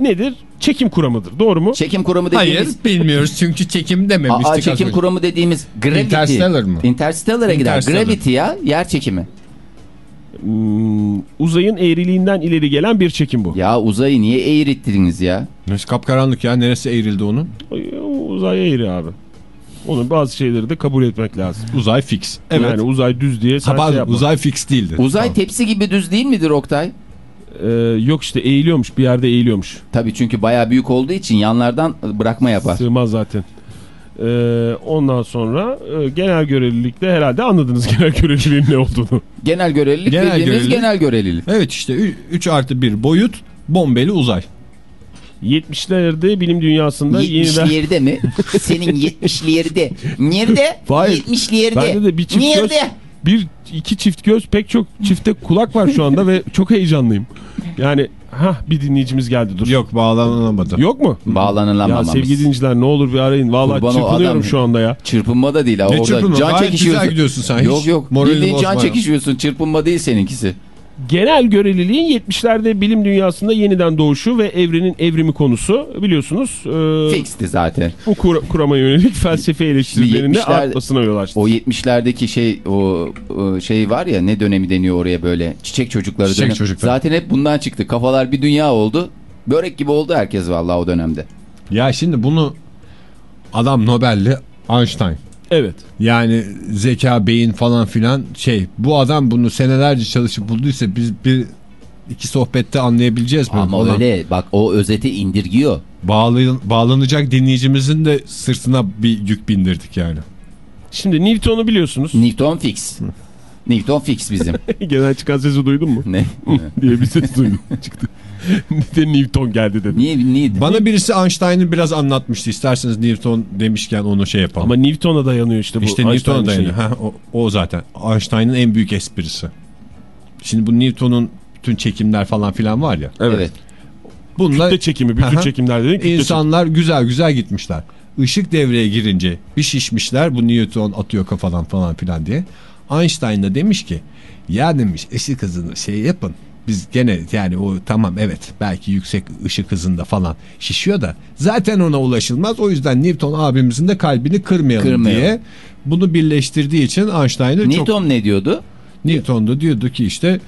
nedir? Çekim kuramıdır. Doğru mu? Çekim kuramı Hayır dediğimiz bilmiyoruz çünkü çekim dememiştik. Aa, az çekim kuramı dediğimiz gravity. Interstellar mı? Interstellar'a gider. Interstellar. Gravity ya yer çekimi. Hmm, uzayın eğriliğinden ileri gelen bir çekim bu. Ya uzayı niye eğrittiniz ya? Neyse, Kapkaranlık ya neresi eğrildi onun? Uzay eğri abi. Onun bazı şeyleri de kabul etmek lazım. Uzay fix. Evet. Yani uzay düz diye sen Ha, şey yapma. uzay fix değildi. Uzay Tamam. tepsi gibi düz değil midir Oktay? Ee, yok işte eğiliyormuş bir yerde eğiliyormuş. Tabii çünkü bayağı büyük olduğu için yanlardan bırakma yapar. Sığmaz zaten. Ee, ondan sonra e, genel görelilikte herhalde anladınız <laughs> genel göreliliğin ne olduğunu. Genel görelilik Genel bildiğimiz görelilik. genel görelilik. Evet işte 3 artı 1 boyut bombeli uzay. 70'lerde bilim dünyasında yeniden... 70'li yerde mi? <laughs> Senin 70'li yerde. Nerede? Hayır. 70'li yerde. Bende de bir çift göz, Nerede? bir iki çift göz pek çok çifte kulak var şu anda ve çok heyecanlıyım. Yani ha bir dinleyicimiz geldi dur. Yok bağlanamadı. Yok mu? Ya Bağlanılamamış. sevgili dinleyiciler ne olur bir arayın. O çırpınıyorum adam. şu anda ya. Çırpınma da değil. ha. Ne Orada çırpınma? can Gayet çekişiyorsun. güzel gidiyorsun sen. Yok Hiç yok. moralini Bildiğin can çekişiyorsun. Çırpınma değil seninkisi. Genel göreliliğin 70'lerde bilim dünyasında yeniden doğuşu ve evrenin evrimi konusu biliyorsunuz. E, Fixti zaten. bu kur- kurama yönelik <laughs> felsefe eleştirilerinin de 70'lerde artmasına yol açtı. O 70'lerdeki şey o, o şey var ya ne dönemi deniyor oraya böyle çiçek çocukları Çiçek dönemi. çocukları. Zaten hep bundan çıktı. Kafalar bir dünya oldu. Börek gibi oldu herkes vallahi o dönemde. Ya şimdi bunu adam Nobel'li Einstein. Evet. Yani zeka, beyin falan filan şey. Bu adam bunu senelerce çalışıp bulduysa biz bir iki sohbette anlayabileceğiz mi? Ama Olan öyle bak o özeti indirgiyor. Bağlay bağlanacak dinleyicimizin de sırtına bir yük bindirdik yani. Şimdi Newton'u biliyorsunuz. Newton fix. Newton fix bizim. <laughs> Genel çıkan sesi duydun mu? ne? <laughs> diye bir ses duydum. Çıktı. <laughs> de Newton geldi dedi. Niye niye? Bana birisi Einstein'ı biraz anlatmıştı. İsterseniz Newton demişken onu şey yapalım. Ama Newton'a dayanıyor işte bu. işte Newton'a dayanıyor. şeyi. Ha, o, o zaten. Einstein'ın en büyük esprisi. Şimdi bu Newton'un bütün çekimler falan filan var ya. Evet. Bunlar Kütle çekimi, bütün Aha. çekimler dedin. İnsanlar güzel güzel gitmişler. Işık devreye girince bir şişmişler. Bu Newton atıyor kafadan falan filan diye. Einstein da demiş ki ya demiş ışık hızını şey yapın. Biz gene yani o tamam evet belki yüksek ışık hızında falan şişiyor da zaten ona ulaşılmaz. O yüzden Newton abimizin de kalbini kırmayalım, Kırmayalım. diye bunu birleştirdiği için Einstein'ı çok Newton ne diyordu? Newton da diyordu ki işte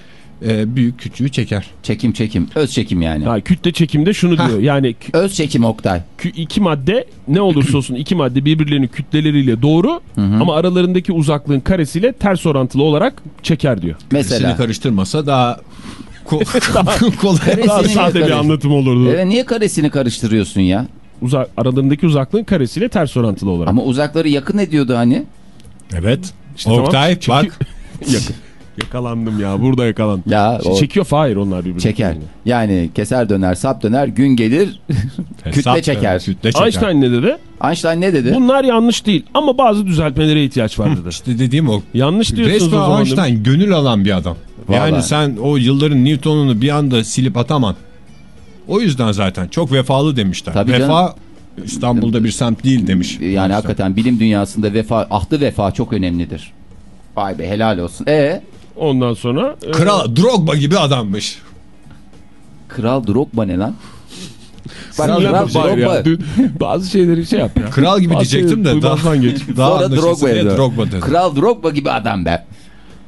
e, büyük küçüğü çeker. Çekim çekim. Öz çekim yani. Ha, kütle çekimde şunu diyor. Yani Öz çekim Oktay. iki madde ne olursa olsun iki madde birbirlerinin kütleleriyle doğru ama aralarındaki uzaklığın karesiyle ters orantılı olarak çeker diyor. Mesela. Seni karıştırmasa daha <laughs> <laughs> kolay. Karesini Daha sade bir anlatım olurdu. Evet niye karesini karıştırıyorsun ya? Uza aralarındaki uzaklığın karesiyle ters orantılı olarak. Ama uzakları yakın ediyordu hani. Evet. İşte tamam, Oktay çeki- bak <laughs> Yakın. Yakalandım ya burada yakalandım. Ya o Çekiyor Fahir onlar birbirini. çeker. Yani keser döner sap döner gün gelir kütle hesap- çeker. Kütle çeker. Einstein ne dedi? Einstein ne dedi? Bunlar yanlış değil ama bazı düzeltmelere ihtiyaç var dedi. İşte dediğim o. yanlış diyorsunuz o Resmen zaman. değil mi? Einstein gönül alan bir adam. Yani Vallahi. sen o yılların Newton'unu bir anda silip ataman. O yüzden zaten çok vefalı demişler. Tabii Vefa İstanbul'da bir semt değil demiş. Yani Einstein. hakikaten bilim dünyasında vefa, ahdı vefa çok önemlidir. Vay be helal olsun. E Ondan sonra e, Kral Drogba gibi adammış. Kral Drogba ne lan? <laughs> Bak Kral ya, Drogba. dün bazı şeyleri şey yap ya. Kral gibi Bazı diyecektim de daha, daha Sonra. Drogba dedim. Kral Drogba gibi adam be.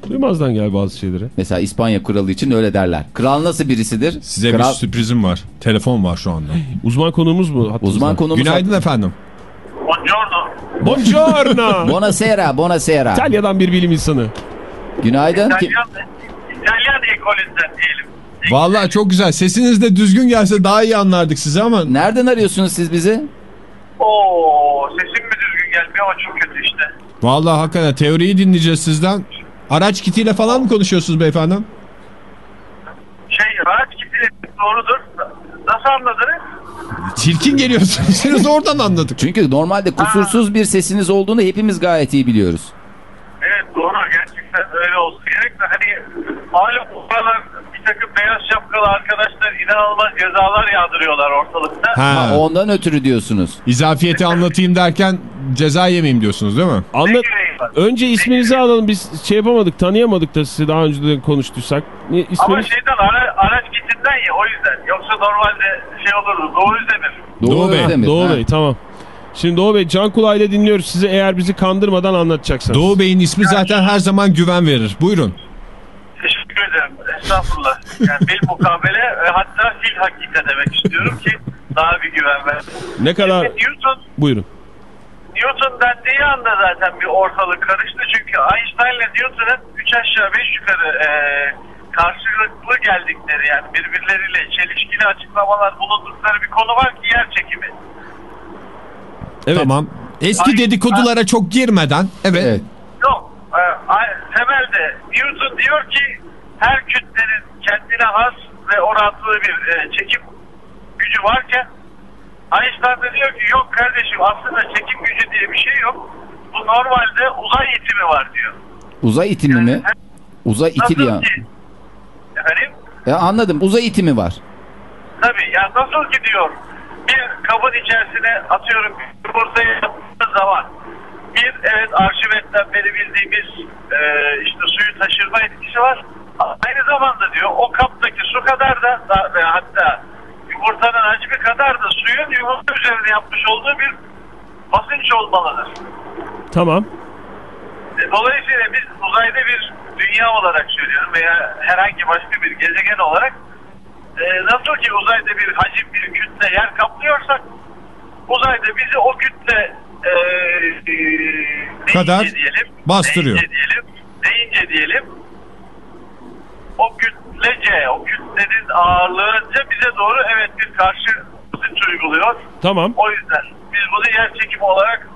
Duymazdan gel bazı şeyleri. Mesela İspanya kralı için öyle derler. Kral nasıl birisidir? Size Kral... bir sürprizim var. Telefon var şu anda. <laughs> Uzman konuğumuz mu? hattımızda? Uzman konumuz... Günaydın efendim. Buongiorno. Buongiorno. <laughs> Buonasera, buonasera. İtalya'dan bir bilim insanı. Günaydın. İtalyan, İtalyan ekolünden diyelim. Vallahi çok güzel. Sesiniz de düzgün gelse daha iyi anlardık sizi ama Nereden arıyorsunuz siz bizi? Oo, sesim mi düzgün gelmiyor ama çok kötü işte. vallahi hakikaten teoriyi dinleyeceğiz sizden. Araç kitiyle falan mı konuşuyorsunuz beyefendi? Şey, araç kitleri doğrudur. Nasıl anladınız? Çirkin geliyorsunuz. <laughs> Siz oradan anladık. Çünkü normalde kusursuz bir sesiniz olduğunu hepimiz gayet iyi biliyoruz. Evet doğru gerçekten öyle olsun gerek de hani malum bu aralar bir takım beyaz şapkalı arkadaşlar inanılmaz cezalar yağdırıyorlar ortalıkta. Ha, Ha, ondan ötürü diyorsunuz. izafiyeti anlatayım derken ceza yemeyeyim diyorsunuz değil mi? Anlat. Ne? Önce isminizi alalım. Biz şey yapamadık, tanıyamadık da sizi daha önceden konuştuysak. Ne, Ama isminiz? şeyden ara, araç kitinden ya o yüzden. Yoksa normalde şey olurdu Doğu Özdemir. Doğu Bey, Özdemir, Doğu ha. Bey, tamam. Şimdi Doğu Bey, can kulağıyla dinliyoruz sizi eğer bizi kandırmadan anlatacaksınız. Doğu Bey'in ismi zaten her zaman güven verir. Buyurun. Teşekkür ederim. Estağfurullah. Yani bil mukabele ve hatta fil hakika demek istiyorum ki daha bir güven ver. Ne kadar... Newton, Buyurun. Newton dendiği anda zaten bir ortalık karıştı. Çünkü Einstein ile Newton'un 3 aşağı 5 yukarı e, karşılıklı geldikleri yani birbirleriyle çelişkili açıklamalar bulundukları bir konu var ki yer çekimi. Evet. Tamam. Eski Ay- dedikodulara çok girmeden. Evet. Evet. Yok. E, temelde Newton diyor ki her kütlenin kendine has ve orantılı bir e, çekim gücü varken Einstein de diyor ki yok kardeşim aslında çekim gücü diye bir şey yok. Bu normalde uzay itimi var diyor. Uzay itimi mi? Uzay ya. ki? Efendim? Ya anladım. Uzay itimi var. Tabii ya nasıl ki diyor bir kabın içerisine atıyorum yumurtayı yaptığınız zaman bir evet arşivetten beri bildiğimiz e, işte suyu taşırma etkisi var. Aynı zamanda diyor o kaptaki su kadar da, hatta yumurtanın hacmi kadar da suyun yumurta üzerine yapmış olduğu bir basınç olmalıdır. Tamam. E, Dolayısıyla biz uzayda bir dünya olarak söylüyorum veya herhangi başka bir gezegen olarak e, nasıl ki uzayda bir hacim bir kütle yer kaplıyorsak uzayda bizi o kütle e, e, Kadar diyelim, bastırıyor. Deyince diyelim, deyince diyelim o kütlece, o kütlenin ağırlığınca bize doğru evet bir karşı basınç uyguluyor. Tamam. O yüzden biz bunu yer çekimi olarak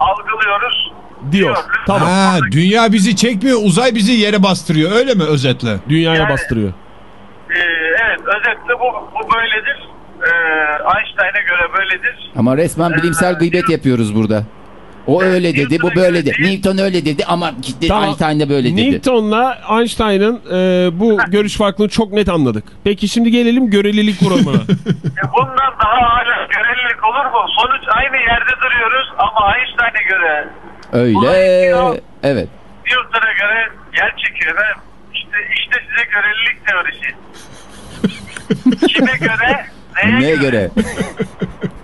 algılıyoruz. Diyor. Tamam. Ha, dünya bizi çekmiyor, uzay bizi yere bastırıyor. Öyle mi özetle? Dünyaya Yani- bastırıyor. Ee, evet özetle bu, bu böyledir. Ee, Einstein'a göre böyledir. Ama resmen bilimsel gıybet yapıyoruz burada. O öyle dedi, bu böyle dedi. Newton öyle dedi ama gitti Tamam. Einstein de böyle dedi. Newton'la Einstein'ın e, bu görüş farklılığını çok net anladık. Peki şimdi gelelim görelilik kuramına. <laughs> E, bundan daha hala görelilik olur mu? Sonuç aynı yerde duruyoruz ama Einstein'a göre, Öyle. Evet. Newton'a göre yer çekiyor. Ve işte, işte size görelilik teorisi. <laughs> Kime göre? Neye, Neye göre? göre? <laughs>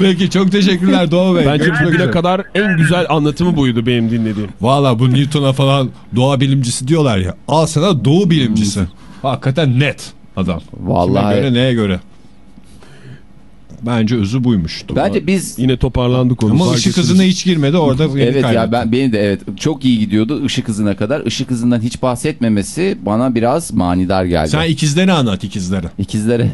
Peki çok teşekkürler Doğu Bey. Bence Görüşmek bugüne üzere. kadar en güzel anlatımı buydu benim dinlediğim. Valla bu Newton'a falan doğa bilimcisi diyorlar ya. Al sana doğu bilimcisi. Hakikaten net adam. Vallahi. Kime göre neye göre. Bence özü buymuş. Bence biz Yine toparlandık onu. Ama ışık hızına hiç girmedi orada. Evet ya kaybetti. ben beni de evet çok iyi gidiyordu ışık hızına kadar. Işık hızından hiç bahsetmemesi bana biraz manidar geldi. Sen ikizleri anlat ikizleri. İkizlere.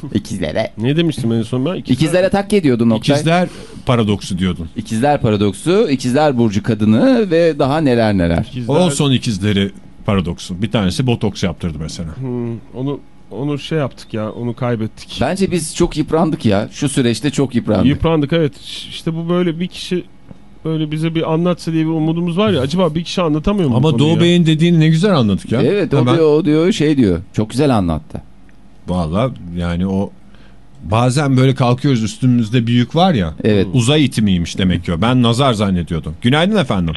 <laughs> İkizlere. Ne demiştim en son ben? İkizler- İkizlere tak ediyordun Oktay. İkizler paradoksu diyordun. İkizler paradoksu, ikizler burcu kadını ve daha neler neler. İkizler- O son ikizleri paradoksu. Bir tanesi botoks yaptırdı mesela. Hmm, onu onu şey yaptık ya onu kaybettik. Bence biz çok yıprandık ya. Şu süreçte çok yıprandık. Yıprandık evet. İşte bu böyle bir kişi böyle bize bir anlatsa diye bir umudumuz var ya. Acaba bir kişi anlatamıyor mu? Ama Doğu ya? Bey'in dediğini ne güzel anladık ya. Evet o Hemen- diyor, o diyor şey diyor. Çok güzel anlattı. Valla yani o bazen böyle kalkıyoruz üstümüzde bir yük var ya. Evet. Uzay itimiymiş demek ki o. Ben nazar zannediyordum. Günaydın efendim.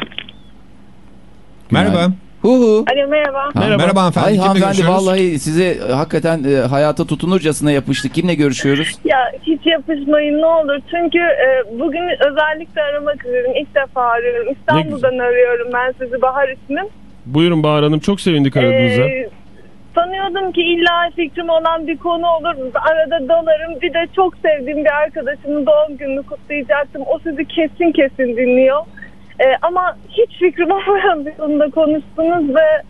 Merhaba. Hu hu. Alo merhaba. Ha, Merhaba. Merhaba hanımefendi. Ay Kimle hanımefendi görüşüyoruz? vallahi size e, hakikaten e, hayata tutunurcasına yapıştık. Kimle görüşüyoruz? Ya hiç yapışmayın ne olur. Çünkü e, bugün özellikle aramak istedim. İlk defa arıyorum. İstanbul'dan arıyorum ben sizi Bahar ismim. Buyurun Bahar Hanım çok sevindik aradığınıza. Ee, sanıyordum ki illa fikrim olan bir konu olur. Arada dalarım. Bir de çok sevdiğim bir arkadaşımın doğum gününü kutlayacaktım. O sizi kesin kesin dinliyor. Ee, ama hiç fikrim <laughs> olmayan bir konuda konuştunuz ve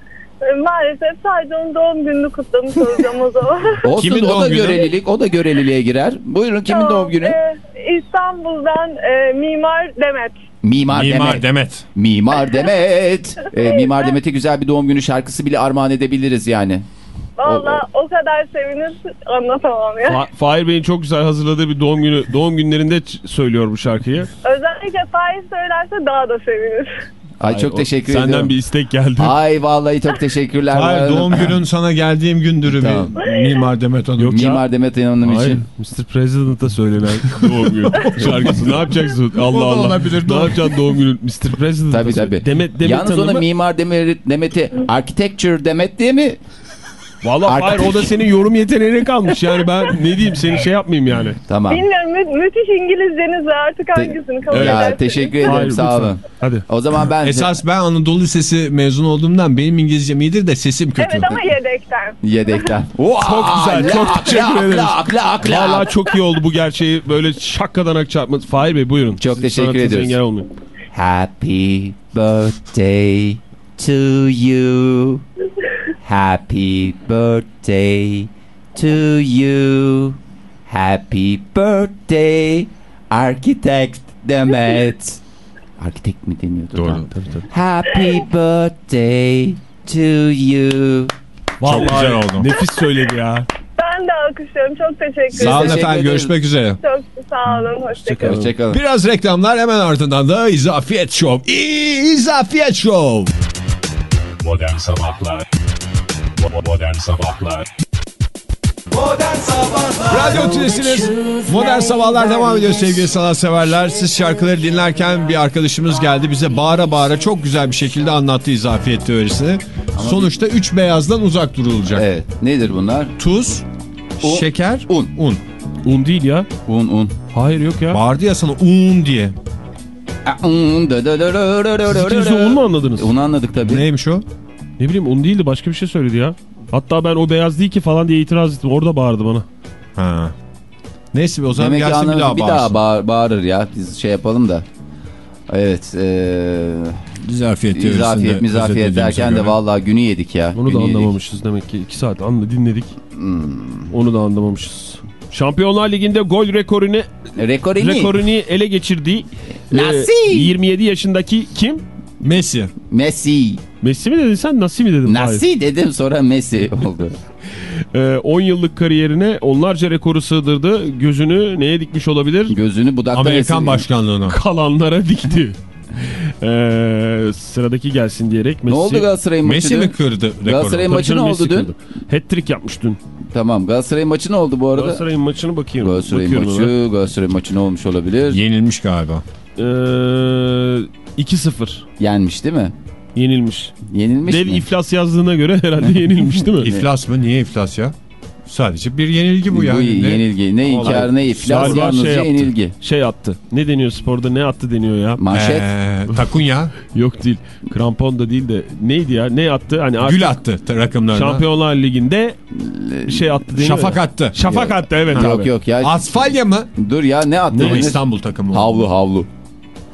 e, maalesef sadece onun doğum gününü kutlamış olacağım o zaman. <laughs> Olsun Kimin o doğum da günü? görelilik, o da göreliliğe girer. Buyurun kimin Tamam, doğum günü? e, İstanbul'dan e, Mimar Demet. Mimar, Mimar Demet. Demet. Mimar Demet. <laughs> E, Mimar Demet'e güzel bir doğum günü şarkısı bile armağan edebiliriz yani. Valla o kadar sevinir anlatamam ya. Fa- Fahir Bey'in çok güzel hazırladığı bir doğum günü doğum günlerinde söylüyor bu şarkıyı. Özellikle Faiz söylerse daha da sevinir. Ay, çok o- teşekkür Senden ediyorum. bir istek geldi. Ay vallahi çok teşekkürler. Hayır doğum günün sana geldiğim gündür Tamam. Mimar Demet Hanım. Yok ya. Mimar Demet Hanım Hayır, için. Mr. President'a söylenen doğum günü <laughs> şarkısı. Ne yapacaksın? Allah Allah. olabilir, Ne yapacaksın doğum günü? Mr. President'a Tabii tabii. Demet, Demet Yalnız ona Hanım'ı- Mimar Demet, Demet'i Architecture Demet diye mi? Valla Arka- hayır o da senin yorum yeteneğine kalmış. Yani ben ne diyeyim seni şey yapmayayım yani. Tamam. Bilmiyorum mü- müthiş İngilizceniz var artık hangisini kabul edersiniz? teşekkür ederim Hayır, sağ olun. Hadi. O zaman ben Esas ben Anadolu Lisesi mezun olduğumdan benim İngilizcem iyidir de sesim kötü. Evet ama yedekten. yedekten. <laughs> Çok güzel, çok teşekkür ederiz. Lak, lak, lak. Valla çok iyi oldu bu gerçeği böyle şakkadan çarpması. Fahir Bey buyurun. Çok Siz teşekkür ediyoruz. engel olmayın. Happy birthday to you. Happy birthday to you. Happy birthday Architect Demet. <laughs> Architect mi deniyordu? Doğru. Tamam. Happy birthday to you. Çok güzel oldu. Nefis söyledi ya. Ben de alkışlıyorum. Çok teşekkür Sağ olun ederim. teşekkür efendim ederiz. görüşmek üzere. Çok sağ olun. Hoşçakalın. Hoşçakalın. Biraz reklamlar hemen ardından da İzafiyet Show. İzafiyet Show. Modern Sabahlar Bo- Modern Sabahlar Radyo Tülesi'niz. Modern Sabahlar devam ediyor sevgili sanatseverler. Siz şarkıları dinlerken bir arkadaşımız geldi. Bize bağıra bağıra çok güzel bir şekilde anlattı izafiyet teorisini. Sonuçta üç beyazdan uzak durulacak. Evet. Nedir bunlar? Tuz, Un. şeker, Un. un. Un değil ya. Un un. Hayır yok ya. Bağırdı ya sana un diye. Siz un mu anladınız? Onu anladık tabii. Neymiş o? Ne bileyim un değildi başka bir şey söyledi ya. Hatta ben o beyaz değil ki falan diye itiraz ettim. Orada bağırdı bana. Ha. Neyse o zaman Demek gelsin bir daha bir bağırsın. daha bağır- bağırır ya. Biz şey yapalım da. Evet. İzafiyet izafiyet mizafiyet özetlediğimize derken de vallahi günü yedik ya. Onu da Günü yedik. anlamamışız demek ki. iki saat anla dinledik. Hmm. Onu da anlamamışız. Şampiyonlar Ligi'nde gol rekorunu Rekorini. rekorunu ele geçirdiği e, Nasıl? 27 yaşındaki kim? Messi. Messi. Messi mi dedin sen? Nasıl mi dedin? Hayır. Messi dedim sonra Messi oldu. <laughs> E, 10 yıllık kariyerine onlarca rekoru sığdırdı. Gözünü neye dikmiş olabilir? Gözünü budakta Amerikan Messi- başkanlığına. <laughs> Kalanlara dikti. E, sıradaki gelsin diyerek Messi. Ne oldu Galatasaray'ın Messi maçı? mi kırdı rekoru? Galatasaray'ın maçı ne Messi oldu dün? Hat-trick yapmış dün. Tamam Galatasaray'ın maçı ne oldu bu arada? Galatasaray'ın maçını bakayım. Galatasaray'ın maçı, Galatasaray'ın maçı ne olmuş olabilir? Yenilmiş galiba. ona. E, 2-0 Yenmiş değil mi? Yenilmiş. Yenilmiş Dev mi? iflas yazdığına göre herhalde <laughs> yenilmiş değil mi? İflas mı? Niye iflas ya? Sadece bir yenilgi bu Bu, yani. Ne- yenilgi. Ne inkar ne iflas Galiba yalnızca şey yaptı. yenilgi. Şey attı. Ne deniyor sporda ne attı deniyor ya. Manşet. Ee, takunya. <laughs> Yok değil. Krampon da değil de neydi ya? Ne attı? Hani Gül attı rakımlarına. Şampiyonlar Ligi'nde şey attı deniyor Şafak ya. attı. Şafak attı evet yok abi. yok ya. Asfalya mı? Dur ya ne attı? Henüz- İstanbul takımı. Havlu havlu.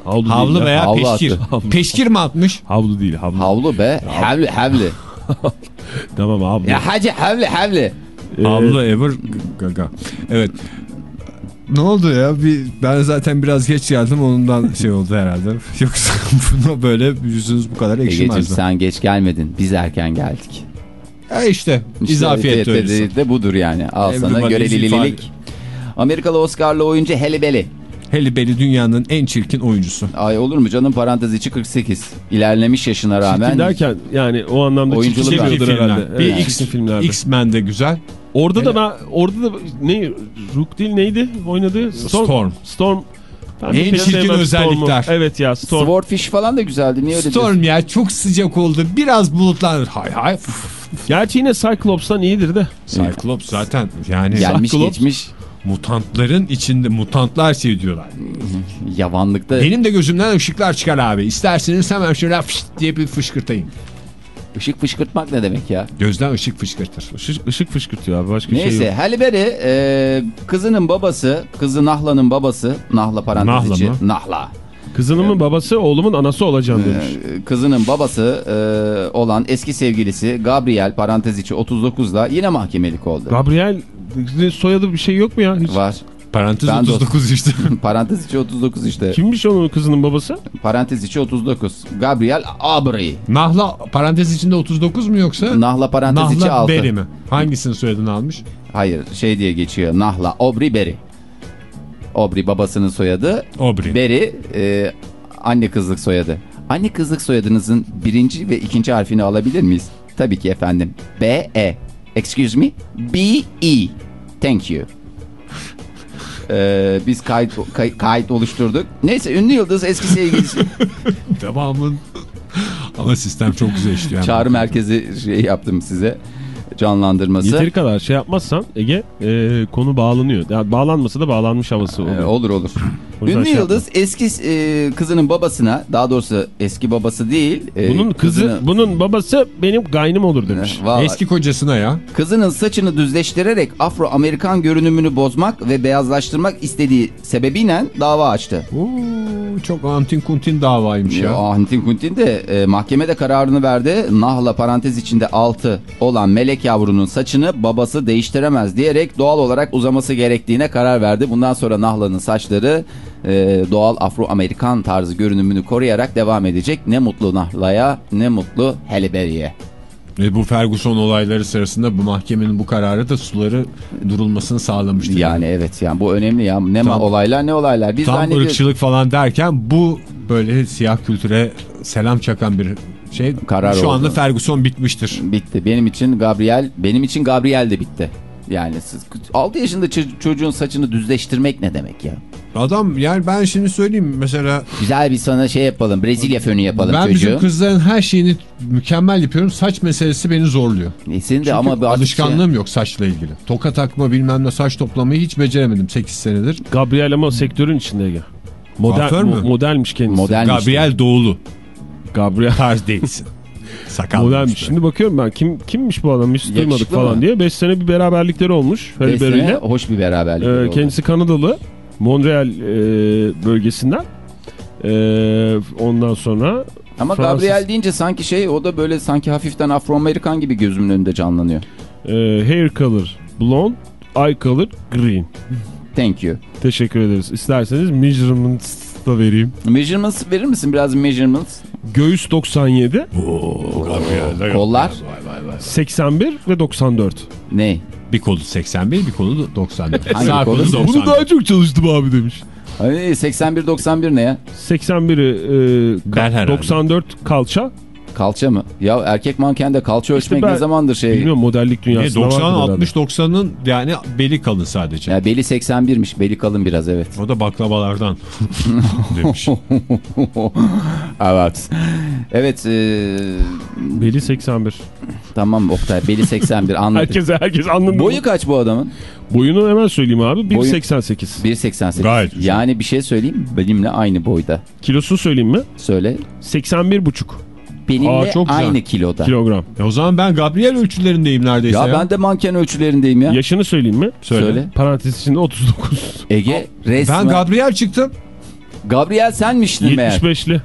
Havlu, değil Havlu ya. veya Havlu peşkir. attı. Peşkir mi atmış? Havlu değil havlu. Havlu be. Havlu havlu. <laughs> Tamam havlu. Ya hacı havlu havlu. Ee, Havlu ever gaga. Evet. Ne oldu ya? Bir, ben zaten biraz geç geldim ondan şey oldu herhalde. <laughs> Yoksa buna böyle yüzünüz bu kadar Egeciğim ekşimezdi. sen geç gelmedin. Biz erken geldik. Ya işte, İşte izafiyet de, teorisi. de, de budur yani. Al Evli sana valiz görevlilik. Amerikalı Oscar'lı oyuncu Halle Berry. Halle Berry dünyanın en çirkin oyuncusu. Ay olur mu canım parantez içi 48. İlerlemiş yaşına rağmen. Çirkin derken yani o anlamda Oyunculuk çirkin. Bir diyordur filmler. herhalde. Bir Evet, X, çirkin filmlerde. X-Men de güzel. Orada da ben orada da ne Rook değil neydi oynadığı? Storm. Storm. Ben En çirkin özellikler. Storm'u. Evet ya Storm. Swordfish falan da güzeldi. Niye öyle diyorsun? Storm ya çok sıcak oldu. Biraz bulutlanır. Hay hay. Gerçi yine Cyclops'tan iyidir de. Cyclops zaten yani Gelmiş Cyclops- geçmiş mutantların içinde mutantlar şey diyorlar. yavanlıkta Benim de gözümden ışıklar çıkar abi. İsterseniz hemen şöyle fışt diye bir fışkırtayım. ışık fışkırtmak ne demek ya? Gözden ışık fışkırtır. Işık, ışık fışkırtıyor abi başka Neyse şey yok. Halle Berry e, kızının babası, kızı Nahla'nın babası, Nahla parantez Nahla içi, mı? Nahla. Kızınımın babası oğlumun anası olacağım demiş. E, kızının babası e, olan eski sevgilisi Gabriel parantez içi 39'da yine mahkemelik oldu. Gabriel soyadı bir şey yok mu ya? Hiç. Var. Parantez Ben de 39 işte. <laughs> parantez içi 39 işte. Kimmiş onun kızının babası? Parantez içi 39. Gabriel Aubry. Nahla parantez içinde 39 mu yoksa? Nahla parantez içi Nahla 6. Berry mi? Hangisini soyadını almış? Hayır şey diye geçiyor. Nahla Aubrey Berry. Aubrey babasının soyadı. Aubrey. Berry e, anne kızlık soyadı. Anne kızlık soyadınızın birinci ve ikinci harfini alabilir miyiz? Tabii ki efendim. B E. Excuse me. B E. Thank you. <laughs> Ee, biz kayıt, kay- kayıt oluşturduk. Neyse ünlü yıldız eski sevgilisi. <laughs> Devamın. Ama sistem çok güzel işliyor. Çağrı merkezi şey yaptım size. Canlandırması. Yeteri kadar şey yapmazsan Ege e, konu bağlanıyor. Yani bağlanmasa da bağlanmış havası Ee, oluyor. olur olur. Ünlü şey yıldız eski e, kızının babasına daha doğrusu eski babası değil. e, Bunun kızı, kızını- bunun babası benim gaynım olur demiş. Vallahi Eski kocasına ya. Kızının saçını düzleştirerek Afro-Amerikan görünümünü bozmak ve beyazlaştırmak istediği sebebiyle dava açtı. Oo, çok antin kuntin davaymış ya. Ya. Antin Kuntin de e, mahkemede kararını verdi. Nahla parantez içinde 6 olan melek yavrunun saçını babası değiştiremez diyerek doğal olarak uzaması gerektiğine karar verdi. Bundan sonra Nahla'nın saçları e, doğal Afro-Amerikan tarzı görünümünü koruyarak devam edecek. Ne mutlu Nahla'ya ne mutlu Halle Berry'e. Ve bu Ferguson olayları sırasında bu mahkemenin bu kararı da suları durulmasını sağlamıştır. Yani evet yani bu önemli ya. Ne Tam- olaylar ne olaylar. Biz Tam zannediyoruz- ırkçılık falan derken bu böyle siyah kültüre selam çakan bir şey. Karar Şu oldu. anda Ferguson bitmiştir. Bitti. Benim için Gabriel, benim için Gabriel de bitti. Yani siz 6 yaşında ço- çocuğun saçını düzleştirmek ne demek ya? Adam yani ben şimdi söyleyeyim mesela Güzel bir sana şey yapalım. Brezilya fönü yapalım ben çocuğu. bizim kızların her şeyini mükemmel yapıyorum. Saç meselesi beni zorluyor. E senin de Çünkü ama bir alışkanlığım yok saçla ilgili. Toka takma bilmem ne saç toplamayı hiç beceremedim 8 senedir. Gabriel ama sektörün içinde Ege. Model, mo- modelmiş kendisi. Modelmiş. Gabriel Doğulu. Gabriel Tarz değilsin. <laughs> Sakal. modelmiş. Şimdi bakıyorum ben kim kimmiş bu adam hiç duymadık falan mı? diye. 5 sene bir beraberlikleri olmuş. Beş sene hoş bir beraberlik. Ee, oldu. kendisi Kanadalı. Montreal e, bölgesinden. E, ondan sonra Ama Fransız. Gabriel deyince sanki şey o da böyle sanki hafiften Afro-Amerikan gibi gözümün önünde canlanıyor. e, hair color blonde, eye color green. Thank you. Teşekkür ederiz. İsterseniz measurements da vereyim. Measurements verir misin biraz measurements? Göğüs 97, Kollar 81 ve 94. ne? Bir kolu 81 bir kolu 94. Hangi Sağ kolu? kolu 94. Bunu daha çok çalıştım abi demiş. Ay, 81-91 ne ya? 81'i e, Bel herhalde. 94 kalça, Kalça mı? Ya erkek mankende kalça ölçmek ben ne zamandır şey? Bilmiyorum modellik dünyasında 90 vardır herhalde. 60 90'ın yani beli kalın sadece. Ya beli 81'miş. Beli kalın biraz evet. O da baklavalardan <laughs> demiş. evet. Evet. e, Beli 81. tamam Oktay. Beli 81 anladım. Herkese herkes anladı. Boyu kaç bu adamın? Boyunu hemen söyleyeyim abi. Boyu- 1.88. 1.88. Gayet güzel. Yani bir şey söyleyeyim. Benimle aynı boyda. Kilosunu söyleyeyim mi? Söyle. 81,5 Benimle Aa, çok güzel. aynı kiloda. kilogram. E o zaman ben Gabriel ölçülerindeyim neredeyse Ya, ya. ben de manken ölçülerindeyim ya. Yaşını söyleyeyim mi? Söyle. Söyle. Parantez içinde 39. Ege resmen. Ben Gabriel çıktım. Gabriel senmiştin meğer. 75'li.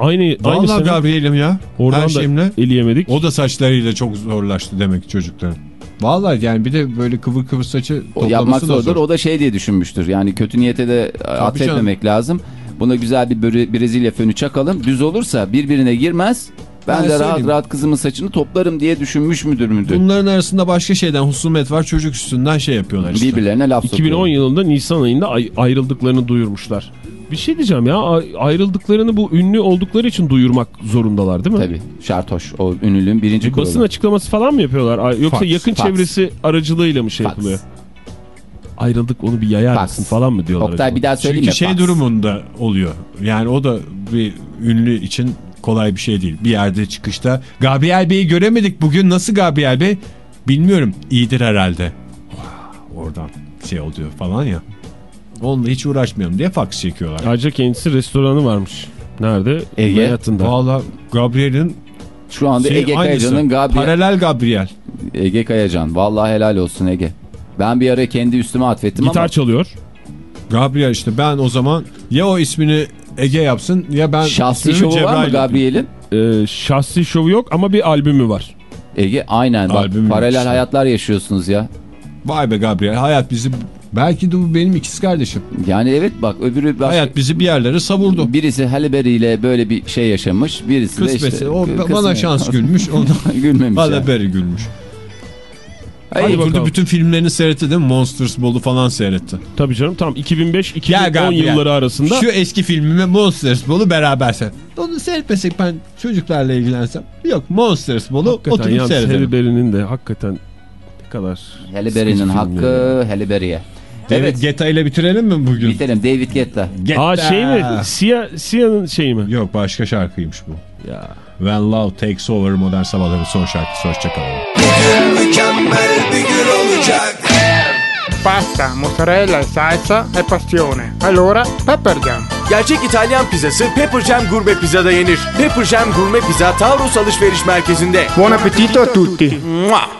Aynı, aynı Vallahi sene. Gabriel'im ya. Oradan Her da şeyimle. eleyemedik. O da saçlarıyla çok zorlaştı demek ki çocukların. Vallahi yani bir de böyle kıvır kıvır saçı O yapmak zordur. zor. O da şey diye düşünmüştür. Yani kötü niyete de atfetmemek lazım. Buna güzel bir Bre- Brezilya fönü çakalım. Düz olursa birbirine girmez. Ben, Ben de rahat rahat kızımın saçını toplarım diye düşünmüş müdür müdür? Bunların arasında başka şeyden husumet var. Çocuk üstünden şey yapıyorlar işte. Birbirlerine laf 2010 sokuyor. yılında Nisan ayında ay- ayrıldıklarını duyurmuşlar. Bir şey diyeceğim ya ay- ayrıldıklarını bu ünlü oldukları için duyurmak zorundalar değil mi? Tabii şartoş o ünlülüğün birinci Bir kuralı. basın açıklaması falan mı yapıyorlar? Yoksa Fax, yakın fax. çevresi aracılığıyla mı şey Fax. yapılıyor? Ayrıldık onu bir yayar mısın falan mı diyorlar? Oktay acaba? bir daha söyleyeyim Çünkü mi? şey Fax. durumunda oluyor. Yani o da bir ünlü için kolay bir şey değil. Bir yerde çıkışta Gabriel Bey'i göremedik bugün. Nasıl Gabriel Bey? Bilmiyorum. İyidir herhalde. Oradan şey oluyor falan ya. Onunla hiç uğraşmayalım diye fax çekiyorlar. Ayrıca kendisi restoranı varmış. Nerede? Ege. Hayatında. Valla Gabriel'in Şu anda şey Ege. Kayacan'ın Gabriel... Paralel Gabriel. Ege Kayacan. Vallahi helal olsun Ege. Ben bir ara kendi üstüme atfettim Gitar ama çalıyor. Gabriel işte ben o zaman ya o ismini Ege yapsın ya ben şahsi şovu var mı Cebrail. Gabriel'in? Ee, şahsi şovu yok ama bir albümü var. Ege aynen bak paralel işte. hayatlar yaşıyorsunuz ya. Vay be Gabriel hayat bizi belki de bu benim ikiz kardeşim. Yani evet bak öbürü başka, Hayat bizi bir yerlere savurdu. birisi Halle Berry ile böyle bir şey yaşamış. Birisi de Kısmetse işte o kısmet- bana şans gülmüş. Ona <laughs> Gülmemiş ya. Valla beri Ay, Hadi bakalım. burada bütün filmlerini seyretti değil mi? Monsters Ball'u falan seyretti. Tabii canım tam 2005-2010 Gabriel, yılları arasında Şu eski filmimi Monsters Ball'u beraber seyret. Onu seyretmesek ben çocuklarla ilgilensem. Yok Monsters Ball'u hakikaten oturup yalnız Halle seyredelim. Berry'nin de hakikaten ne kadar Halle Berry'nin hakkı Halle Berry'e. Evet. Evet. Geta ile bitirelim mi bugün? Bitelim David Guetta. Geta. Aa şey mi? Sia, Sia'nın şeyi mi? Yok başka şarkıymış bu. Ya. When Love Takes Over Modern Sabahların son şarkısı. Hoşçakalın. Pasta, mozzarella e salsa è passione. Allora, Pepper Jam. Gerçek İtalyan pizzası Pepper Jam Gurme Pizza'da yenir. Pepper Jam Gurme Pizza Taurus Alışveriş Merkezi'nde. Buon appetito a tutti. Mua!